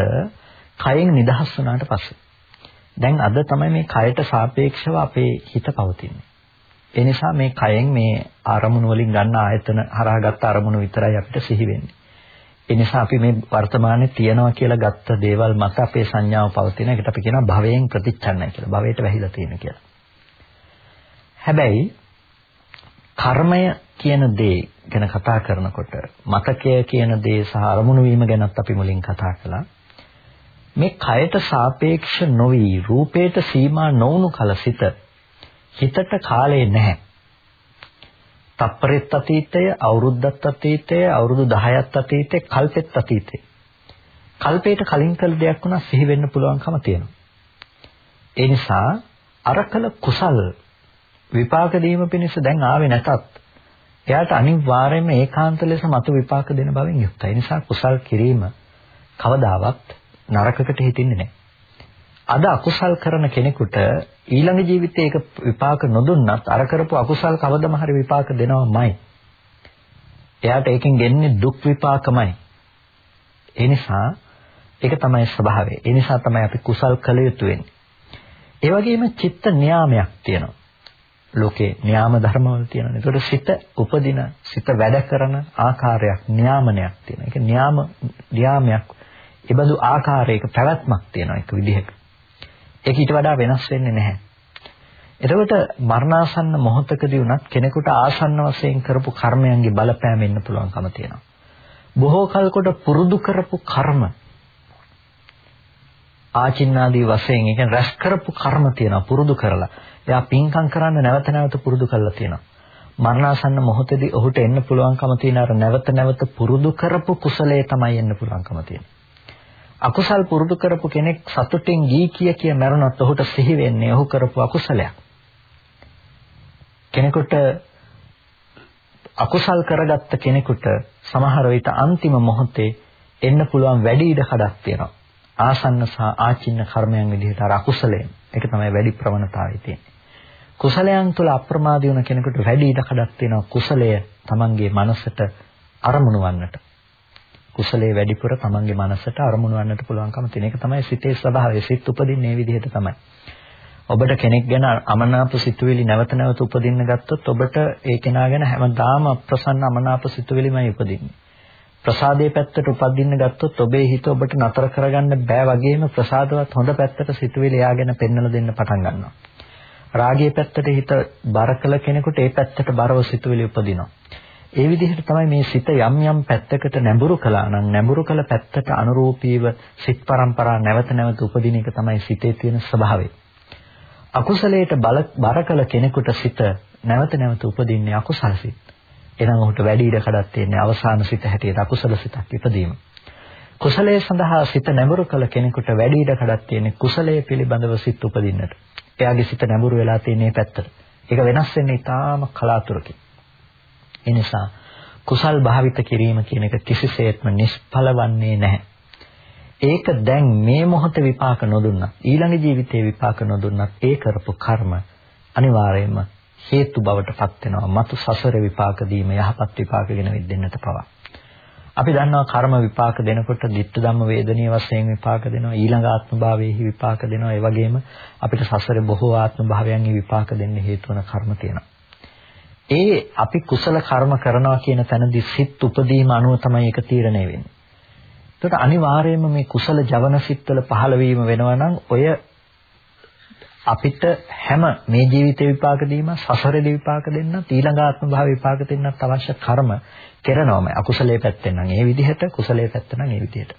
කයෙන් නිදහස් වුණාට පස්සේ දැන් අද තමයි මේ කයට සාපේක්ෂව අපේ හිත පවතින්නේ. ඒ නිසා මේ කයෙන් මේ අරමුණු වලින් ගන්න ආයතන හරහාගත් අරමුණු විතරයි අපිට සිහි වෙන්නේ. ඒ නිසා අපි මේ වර්තමානයේ තියනවා කියලා ගත්ත දේවල් මත අපේ සංඥාව පවතින එකට අපි කියනවා භවයෙන් ප්‍රතිච්ඡන්නයි කියලා. භවයට වැහිලා තියෙන කියලා. හැබැයි කර්මය කියන දේ ගැන කතා කරනකොට මතකය කියන දේ සහ අරමුණු වීම ගැනත් අපි මුලින් කතා කළා. මේ කයට සාපේක්ෂ නොවි රූපයට සීමා නොවුණු කල සිත හිතට කාලේ නැහැ. තප්පරෙත් අතීතය, අවුරුද්දත් අතීතය, අවුරුදු 10ත් අතීතය, කල්පෙත් අතීතය. කල්පයට කලින් කළ දෙයක් වුණා සිහි වෙන්න පුළුවන්කම තියෙනවා. ඒ නිසා අරකල කුසල් විපාක දීම පිණිස දැන් ආවේ නැතත් එයාට අනිවාර්යයෙන්ම ඒකාන්ත ලෙස මතු විපාක දෙන බවෙන් යුක්තයි. ඒ නිසා කුසල් කිරීම කවදාවත් නරකකට හිතින්නේ නැහැ. අද අකුසල් කරන කෙනෙකුට ඊළඟ ජීවිතේ ඒක විපාක නොදුන්නත් අර කරපු අකුසල් කවදම හරි විපාක දෙනවමයි. එයාට ඒකෙන් ගෙන්නේ දුක් විපාකමයි. ඒ නිසා ඒක තමයි ස්වභාවය. ඒ නිසා තමයි අපි කුසල් කළ යුතු වෙන්නේ. ඒ වගේම චිත්ත නියාමයක් තියෙනවා. ලෝකේ න්යාම ධර්මවල තියෙනවා. ඒකට සිත උපදින, සිත වැඩ කරන ආකාරයක්, න්යාමනයක් තියෙනවා. ඒක න්යාම න්යාමයක්. ඒබඳු ආකාරයක පැවැත්මක් තියෙනවා එක විදිහක. ඒක ඊට වඩා වෙනස් වෙන්නේ නැහැ. එතකොට මරණාසන්න මොහොතකදී වුණත් කෙනෙකුට ආසන්න වශයෙන් කරපු කර්මයන්ගේ බලපෑම එන්න පුළුවන්කම තියෙනවා. බොහෝ කල කොට පුරුදු කරපු කර්ම ආචින්නාදී වශයෙන් ඒ කියන්නේ රැස් කරපු කර්ම තියෙනවා පුරුදු කරලා. එයා පින්කම් කරන්න නැවත නැවත පුරුදු කරලා තියෙනවා. මරණාසන්න මොහොතේදී ඔහුට එන්න පුළුවන්කම තියෙන අර නැවත නැවත පුරුදු කරපු කුසලයේ තමයි එන්න පුළුවන්කම තියෙන්නේ. අකුසල් පුරුදු කරපු කෙනෙක් සතුටින් ගී කිය කිය මරුණත් ඔහුට සිහි වෙන්නේ ඔහු කරපු අකුසලයක්. කෙනෙකුට අකුසල් කරගත්ත කෙනෙකුට සමහර විට අන්තිම මොහොතේ එන්න පුළුවන් වැඩි ඉඩ කඩක් තියෙනවා. ආසන්න සහ ආචින්න කර්මයන් විදිහට අර අකුසලයෙන්. ඒක තමයි වැඩි ප්‍රවණතාවය තියෙන්නේ. කුසලයන් තුළ අප්‍රමාදී වුණ කෙනෙකුට වැඩි ඉඩ කඩක් තියෙනවා කුසලය තමන්ගේ මනසට අරමුණු වන්නට. කුසලයේ වැඩිපුර තමන්ගේ මනසට අරමුණු වන්නට පුළුවන්කම තියෙන එක තමයි සිතේ ස්වභාවය. සිත් උපදින්නේ මේ විදිහට තමයි. ඔබට කෙනෙක් ගැන අමනාප සිතුවිලි නැවත නැවත උපදින්න ගත්තොත් ඔබට ඒ කෙනා ගැන හැමදාම අප්‍රසන්න අමනාප සිතුවිලිමයි උපදින්නේ. ප්‍රසාදයේ පැත්තට උපදින්න ගත්තොත් ඔබේ හිත ඔබට නතර කරගන්න බෑ වගේම ප්‍රසාදවත් හොඳ පැත්තට සිතුවිලි යාගෙන පෙන්වලා දෙන්න පටන් ගන්නවා. රාගයේ පැත්තට හිත බර කළ කෙනෙකුට ඒ පැත්තට බරව සිතුවිලි උපදිනවා. ඒ විදිහට තමයි මේ සිත යම් යම් පැත්තකට නැඹුරු කළා නම් නැඹුරු කළ පැත්තට අනුරූපීව සිත් පරම්පරා නැවත නැවත උපදින එක තමයි සිතේ තියෙන ස්වභාවය. අකුසලයට බර කළ කෙනෙකුට සිත නැවත නැවත උපදින්නේ අකුසල සිත්. එනම් ඔහුට වැඩි ඉඩ කඩක් තියෙන්නේ අවසාන සිත හැටියට අකුසල සිතක් ඉපදීම. කුසලයේ සඳහා සිත නැඹුරු කළ කෙනෙකුට වැඩි ඉඩ කඩක් තියෙන්නේ කුසලයේ පිළිබඳව සිත් උපදින්නට. එයාගේ සිත නැඹුරු වෙලා තියෙන මේ පැත්තට. ඒක වෙනස් වෙන්නේ ඊටාම කලාතුරකින්. ඒ නිසා කුසල් භාවිත කිරීම කියන එක කිසිසේත්ම නිෂ්ඵල වන්නේ නැහැ. ඒක දැන් මේ මොහොත විපාක නොදුන්නත් ඊළඟ ජීවිතේ විපාක නොදුන්නත් ඒ කරපු කර්ම අනිවාර්යයෙන්ම හේතු බවට පත් වෙනවා. මතු සසර විපාක දීම යහපත් විපාක ගෙන දෙන්නට පවා. අපි දන්නවා කර්ම විපාක දෙනකොට ditta ධම්ම වේදනීය වශයෙන් විපාක දෙනවා ඊළඟ ආත්ම භාවයේහි විපාක දෙනවා ඒ වගේම අපිට සසරේ බොහෝ ආත්ම භාවයන්හි විපාක දෙන්න හේතු වන කර්ම තියෙනවා ඒ අපි කුසල කර්ම කරනවා කියන තැනදී සිත් උපදීම අනුව තමයි ඒක තීරණය වෙන්නේ. එතකොට අනිවාර්යයෙන්ම මේ කුසල ජවන සිත්වල පහළ වීම වෙනවා නම් ඔය අපිට හැම මේ ජීවිතේ විපාක දීම සසරේ විපාක දෙන්න ඊළඟ ආත්ම භාව විපාක දෙන්නත් අවශ්‍ය කර්ම කරනවම අකුසලයේ පැත්තෙන් නම් ඒ විදිහට කුසලයේ පැත්ත නම් ඒ විදිහට.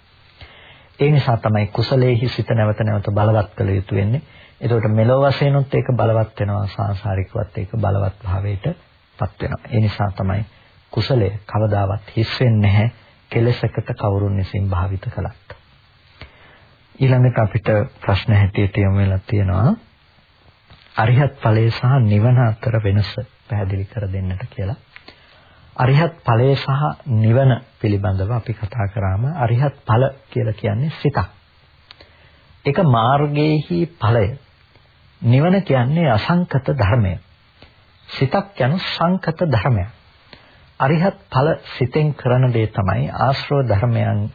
ඒ නිසා තමයි කුසලයේහි සිත නැවත නැවත බලවත් කළ යුතු වෙන්නේ. එතකොට මෙලොව වශයෙන්ුත් ඒක බලවත් වෙනවා සාංශාරිකවත් ඒක බලවත් භාවයට පත් වෙනවා ඒ නිසා තමයි කුසලය කවදාවත් හිස් වෙන්නේ නැහැ කෙලසකට කවුරුන් විසින් භාවිත කළත් ඊළඟට අපිට ප්‍රශ්න හැටියට යොමු වෙලා තියෙනවා අරිහත් ඵලය සහ නිවන අතර වෙනස පැහැදිලි කර දෙන්නට කියලා. අරිහත් ඵලය සහ නිවන පිළිබඳව අපි කතා කරාම අරිහත් ඵල කියලා කියන්නේ සිතක්. ඒක මාර්ගයේහි ඵලය. නිවන කියන්නේ අසංකත ධර්මය. සිතක් යන සංකත ධර්මයක්. අරිහත් ඵල සිතෙන් කරන දේ තමයි ආශ්‍රව ධර්මයන්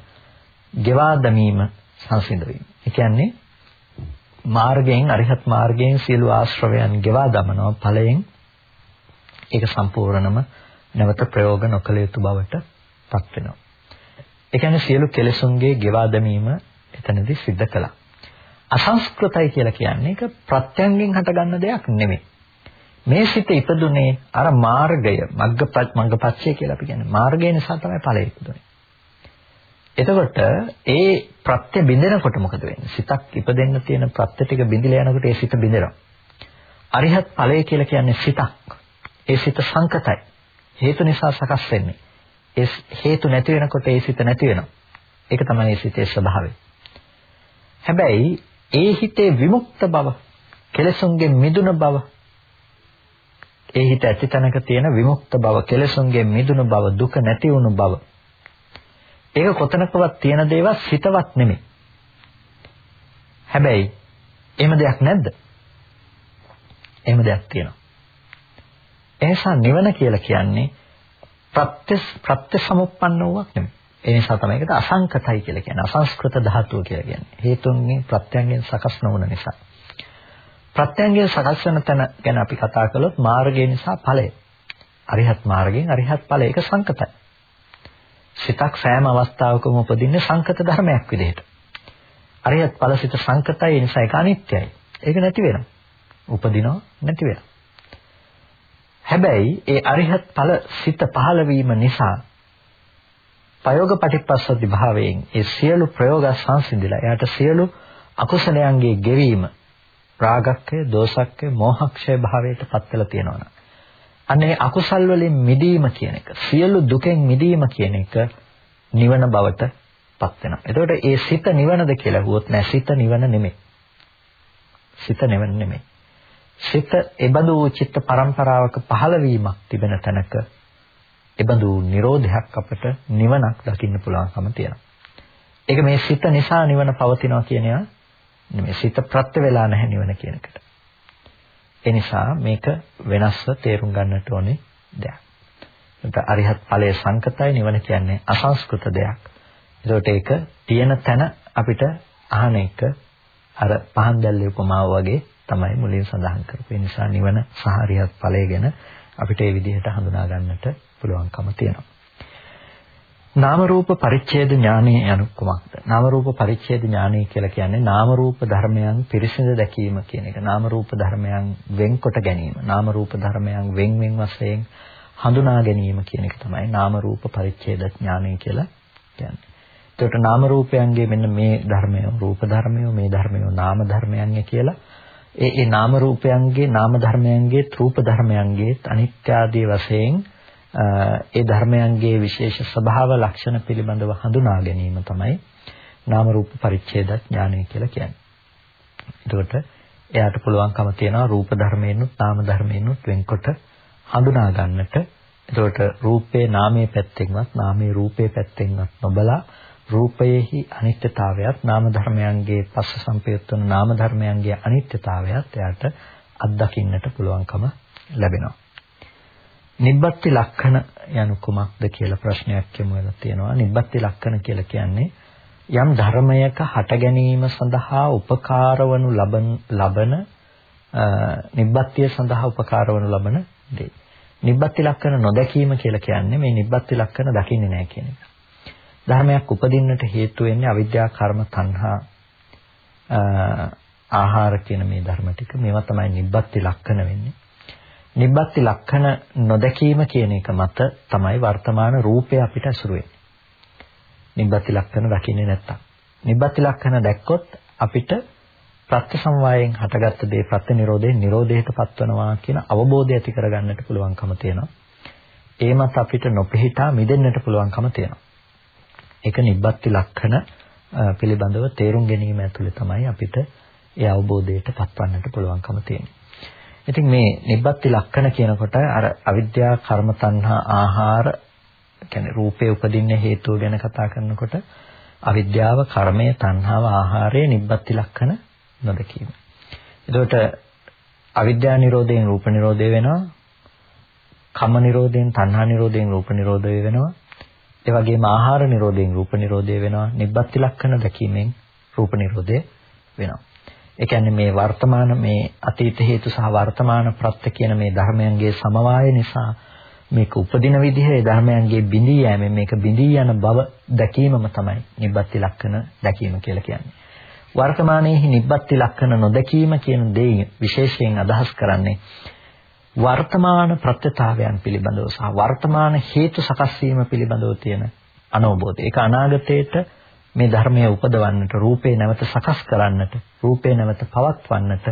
ගෙවා දැමීම සංසිඳ වීම. ඒ කියන්නේ මාර්ගයෙන් අරිහත් මාර්ගයෙන් සියලු ආශ්‍රවයන් ගෙවා දමනවා ඵලයෙන් ඒක සම්පූර්ණම නැවත ප්‍රයෝග නොකළ යුතු බවට පත් වෙනවා. ඒ කියන්නේ සියලු කෙලෙසුන්ගේ ගෙවා දැමීම එතනදී සිද්ධ කළා. අසංස්කෘතයි කියලා කියන්නේ ඒක ප්‍රත්‍යයෙන් හටගන්න දෙයක් නෙමෙයි. මේ සිත ඉපදුනේ අර මාර්ගය මග්ගපත් මග්ගපච්චය කියලා අපි කියන්නේ මාර්ගය නිසා තමයි ඵලය ඉපදුනේ. එතකොට ඒ ප්‍රත්‍ය බින්දෙනකොට මොකද වෙන්නේ? සිතක් ඉපදෙන්න තියෙන ප්‍රත්‍ය ටික බිඳිලා යනකොට ඒ සිත බිඳෙනවා. අරිහත් ඵලය කියලා කියන්නේ සිතක්. ඒ සිත සංකතයි. හේතු නිසා සකස් වෙන්නේ. ඒ හේතු නැති වෙනකොට ඒ සිත නැති වෙනවා. ඒක තමයි ඒ සිතේ ස්වභාවය. හැබැයි ඒ හිතේ විමුක්ත බව, කෙලසුන්ගෙන් මිදුණ බව, ඒ හිත ඇති තැනක තියෙන විමුක්ත බව, කෙලසුන්ගෙන් මිදුණ බව, දුක නැති වුණු බව ඒක කොතනකවත් තියෙන දේවල් හිතවත් නෙමෙයි. හැබැයි එහෙම දෙයක් නැද්ද? එහෙම දෙයක් තියෙනවා. එනිසා නිවන කියලා කියන්නේ ප්‍රත්‍ය ප්‍රත්‍ය සමුප්පන්න වූවක් නෙමෙයි. ඒ නිසා තමයි ඒකට අසංකතයි කියලා කියන්නේ. අසංස්කෘත ධාතුව කියලා කියන්නේ. හේතුන්ගෙන් ප්‍රත්‍යයෙන් සකස් නොවන නිසා. ප්‍රත්‍යයෙන් සකස් වෙන තැන ගැන අපි කතා කළොත් මාර්ගය නිසා ඵලය. අරිහත් මාර්ගයෙන් අරිහත් ඵලය ඒක සංකතයි. සිතක් සෑම අවස්ථාවකම උපදින්නේ සංකත ධර්මයක් විදිහට. අරියත් ඵලසිත සංකතයි ඒ නිසා ඒක අනිත්‍යයි. ඒක නැති වෙනවා. උපදිනවා නැති වෙනවා. හැබැයි ඒ අරිහත් ඵල සිත පහළ වීම නිසා ප්‍රයෝග පටිපස්සද්ධි භාවයෙන් ඒ සියලු ප්‍රයෝග සංසිඳිලා එයාට සියලු අකුසලයන්ගේ ගෙවීම රාගක්කය, දෝසක්කය, මෝහක්ෂය භාවයට පත් වෙලා තියෙනවා. අනේ අකුසල් වලින් මිදීම කියන එක සියලු දුකෙන් මිදීම කියන එක නිවන බවට පත් වෙනවා. එතකොට ඒ සිත නිවනද කියලා හුවොත් නෑ සිත නිවන නෙමෙයි. සිත නිවන නෙමෙයි. සිත එබඳු චිත්ත පරම්පරාවක පහළවීමක් තිබෙන තැනක එබඳු නිරෝධයක් අපට නිවනක් දකින්න පුළුවන්කම තියෙනවා. ඒක මේ සිත නිසා නිවන පවතිනවා කියන එක නෙමෙයි. සිත ප්‍රත්‍ය වෙලා නැහැ නිවන කියන එකට. ඒ නිසා මේක වෙනස්ව තේරුම් ගන්නට ඕනේ දෙයක්. ඒත් අරිහත් ඵලයේ සංකතයි නිවන කියන්නේ අසංස්කෘත දෙයක්. ඒකට ඒක තියෙන තැන අපිට අහන එක අර පහන් දැල්ලේ උපමාව වගේ තමයි මුලින් සඳහන් කරපු. ඒ නිසා නිවන සහ අරිහත් ඵලය ගැන අපිට ඒ විදිහට හඳුනා ගන්නට පුළුවන්කම තියෙනවා. නාම රූප පරිච්ඡේද ඥානය යනු කුමක්ද? නාම රූප පරිච්ඡේද ඥානය කියලා කියන්නේ නාම රූප ධර්මයන් පිරිසිදු දැකීම කියන එක. නාම රූප ධර්මයන් වෙන්කොට ගැනීම. නාම රූප ධර්මයන් වෙන් වෙන් වශයෙන් හඳුනා ගැනීම කියන එක තමයි නාම රූප පරිච්ඡේද ඥානය කියලා කියන්නේ. එතකොට නාම රූපයන්ගේ මෙන්න මේ ධර්මය රූප ධර්මය මේ ධර්මය නාම ධර්මයන්ය කියලා ඒ ඒ නාම රූපයන්ගේ නාම ධර්මයන්ගේ රූප ධර්මයන්ගේ අනිත්‍ය ආදී වශයෙන් ඒ ධර්මයන්ගේ විශේෂ ස්වභාව ලක්ෂණ පිළිබඳව හඳුනා ගැනීම තමයි නාම රූප පරිච්ඡේද ඥානය කියලා කියන්නේ. එතකොට එයාට පුළුවන්කම තියෙනවා රූප ධර්මයෙන්ුත් නාම ධර්මයෙන්ුත් වෙන්කොට හඳුනා ගන්නට. එතකොට රූපේ නාමයේ පැත්තෙන්වත් නාමයේ රූපේ පැත්තෙන්වත් නොබලා රූපයේහි අනිත්‍යතාවයත් නාම ධර්මයන්ගේ පස්ස සම්පයුත් වන නාම ධර්මයන්ගේ අනිත්‍යතාවයත් එයාට අත්දකින්නට පුළුවන්කම ලැබෙනවා. නිබ්බත්ති ලක්ෂණ යනු කුමක්ද කියලා ප්‍රශ්නයක් යමු වෙලා තියෙනවා. නිබ්බත්ති ලක්ෂණ කියලා කියන්නේ යම් ධර්මයක හට ගැනීම සඳහා උපකාර වනු ලබන ලබන නිබ්බත්තිය සඳහා උපකාර වනු ලබන දේ. නිබ්බත්ති ලක්ෂණ නොදැකීම කියලා කියන්නේ මේ නිබ්බත්ති ලක්ෂණ දකින්නේ නැහැ කියන එක. ධර්මයක් උපදින්නට හේතු වෙන්නේ අවිද්‍යා කර්ම තණ්හා ආහාර කියන මේ ධර්ම ටික මේවා තමයි නිබ්බත්ති ලක්ෂණ වෙන්නේ. නිබ්බත්ති ලක්ෂණ නොදැකීම කියන එක මත තමයි වර්තමාන රූපය අපිට අසුරු වෙන්නේ. නිබ්බත්ති ලක්ෂණ දකින්නේ නැත්තම්. නිබ්බත්ති ලක්ෂණ දැක්කොත් අපිට ප්‍රත්‍ය සමவாயයෙන් හටගත්ත දේ ප්‍රත්‍ය නිරෝධයෙන් නිරෝධයට පත්වනවා කියන අවබෝධය ඇති කරගන්නට පුළුවන්කම තියෙනවා. ඒ මත අපිට නොපිහිටා මිදෙන්නට පුළුවන්කම තියෙනවා. ඒක නිබ්බත්ති ලක්ෂණ පිළිබඳව තේරුම් ගැනීම ඇතුළේ තමයි අපිට ඒ අවබෝධයට පත්වන්නට පුළුවන්කම තියෙන්නේ. ඉතින් මේ නිබ්බත්ති ලක්ෂණ කියනකොට අර අවිද්‍යා කර්ම තණ්හා ආහාර කියන්නේ රූපේ උපදින්න හේතුව ගැන කතා කරනකොට අවිද්‍යාව කර්මය තණ්හාව ආහාරය නිබ්බත්ති ලක්ෂණ නොදකීම. එතකොට අවිද්‍යා නිරෝධයෙන් රූප නිරෝධය වෙනවා. කම්ම නිරෝධයෙන් තණ්හා නිරෝධයෙන් රූප නිරෝධය වෙනවා. ඒ වගේම ආහාර නිරෝධයෙන් රූප නිරෝධය වෙනවා. නිබ්බත්ති ලක්ෂණ දැකීමෙන් රූප නිරෝධය වෙනවා. ඒ කියන්නේ මේ වර්තමාන මේ අතීත හේතු සහ වර්තමාන ප්‍රත්‍ය කියන මේ ධර්මයන්ගේ සමவாய නිසා මේක උපදින විදිහ ඒ ධර්මයන්ගේ බිඳී යෑමෙන් මේක බිඳී යන බව දැකීමම තමයි නිබ්බත්ති ලක්ෂණ දැකීම කියලා කියන්නේ. වර්තමානයේ නිබ්බත්ති ලක්ෂණ නොදැකීම කියන දේ විශේෂයෙන් අදහස් කරන්නේ වර්තමාන ප්‍රත්‍යතාවයන් පිළිබඳව සහ වර්තමාන හේතු සකස් වීම පිළිබඳව තියෙන අනවබෝධය. ඒක අනාගතයේට මේ ධර්මය උපදවන්නට, රූපේ නැවත සකස් කරන්නට, රූපේ නැවත පවත්වන්නට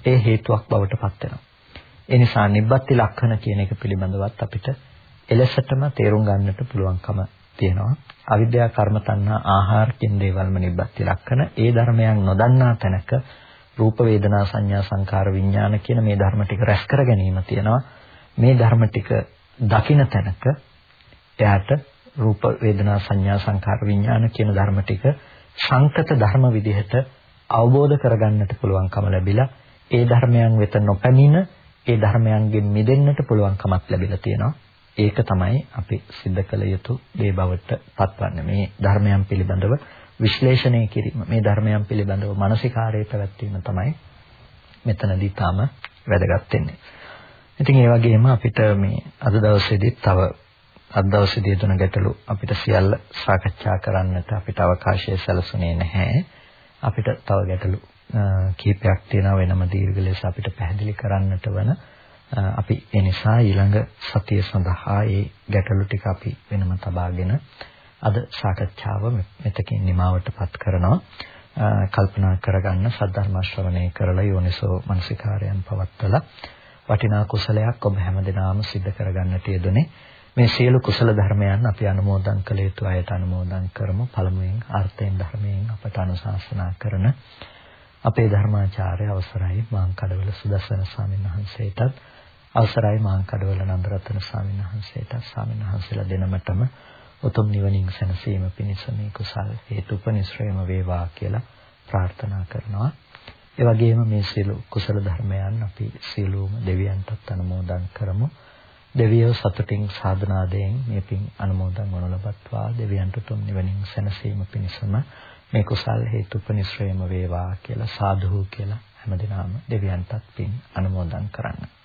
ඒ හේතුවක් බවට පත් වෙනවා. ඒ නිසා නිබ්බත්ති ලක්ෂණ කියන එක පිළිබඳවත් අපිට එලෙසටම තේරුම් ගන්නට පුළුවන්කම තියෙනවා. අවිද්‍යා කර්ම තණ්හා ආහාර කියන දේවල්ම නිබ්බත්ති ලක්ෂණ. ඒ ධර්මයන් නොදන්නා තැනක රූප වේදනා සංඥා සංකාර විඥාන කියන මේ ධර්ම ටික රැස් කර ගැනීම තියෙනවා. මේ ධර්ම ටික දකින තැනක එයාට රූප වේදනා සංඥා සංකාර විඥාන කියන ධර්ම ටික සංකත ධර්ම විදිහට අවබෝධ කරගන්නට පුළුවන්කම ලැබිලා ඒ ධර්මයන් වෙත නොපැමිණ ඒ ධර්මයන්ගෙන් මිදෙන්නට පුළුවන්කමක් ලැබිලා තියෙනවා. ඒක තමයි අපි सिद्ध කළ යුතු දේ බවට පත්වන්නේ. මේ ධර්මයන් පිළිබඳව විශ්ලේෂණය කිරීම, මේ ධර්මයන් පිළිබඳව මානසිකාරයේ පැවැත්වීම තමයි මෙතනදී තාම වැදගත් වෙන්නේ. ඉතින් ඒ වගේම අපිට මේ අද දවසේදී තව අද දවසේදී තුන ගැටලු අපිට සියල්ල සාකච්ඡා කරන්නට අපිට අවකාශය සැලසුනේ නැහැ. අපිට තව ගැටලු කීපයක් තියෙනවා වෙනම දීර්ඝ ලෙස අපිට පැහැදිලි කරන්නට වන අපි ඒ නිසා ඊළඟ සතිය සඳහා ඒ ගැටලු ටික අපි වෙනම තබාගෙන අද සාකච්ඡාව මෙතකින් නිමවටපත් කරනවා. කල්පනා කරගන්න සද්ධර්ම ශ්‍රවණය කරලා යෝනිසෝ මනසිකාරයන් පවත්තලා වටිනා කුසලයක් ඔබ හැමදෙනාම සිද්ධ කරගන්නට යෙදුනේ. මේ සියලු කුසල ධර්මයන් අපි අනුමෝදන් කළ යුතු අයට අනුමෝදන් කරමු. පළමුවෙන් අර්ථයෙන් ධර්මයෙන් අපට අනුශාසනා කරන අපේ ධර්මාචාර්ය අවසරයි මාං කඩවල සුදස්සන ස්වාමීන් වහන්සේටත් අවසරයි මාං කඩවල නන්දරත්න ස්වාමීන් වහන්සේට ස්වාමීන් වහන්සේලා දෙනමතම උතුම් නිවනින් සැනසීම පිණිස මේ කුසල් හේතුපනිශ්‍රයම වේවා කියලා ප්‍රාර්ථනා කරනවා. ඒ වගේම මේ සියලු කුසල ධර්මයන් අපි සියලුම දෙවියන්ටත් අනුමෝදන් කරමු. දෙවියෝ සතුටින් සාධනාදයෙන් මේ පින් අනුමෝදන් වනු ලබත්වා දෙවියන්ට උතුම් නිවනින් සැනසීම පිණිසම මේ කුසල් හේතුපනිශ්‍රයම වේවා කියලා සාදු කියලා හැමදිනම දෙවියන්ටත් පින් අනුමෝදන් කරන්න.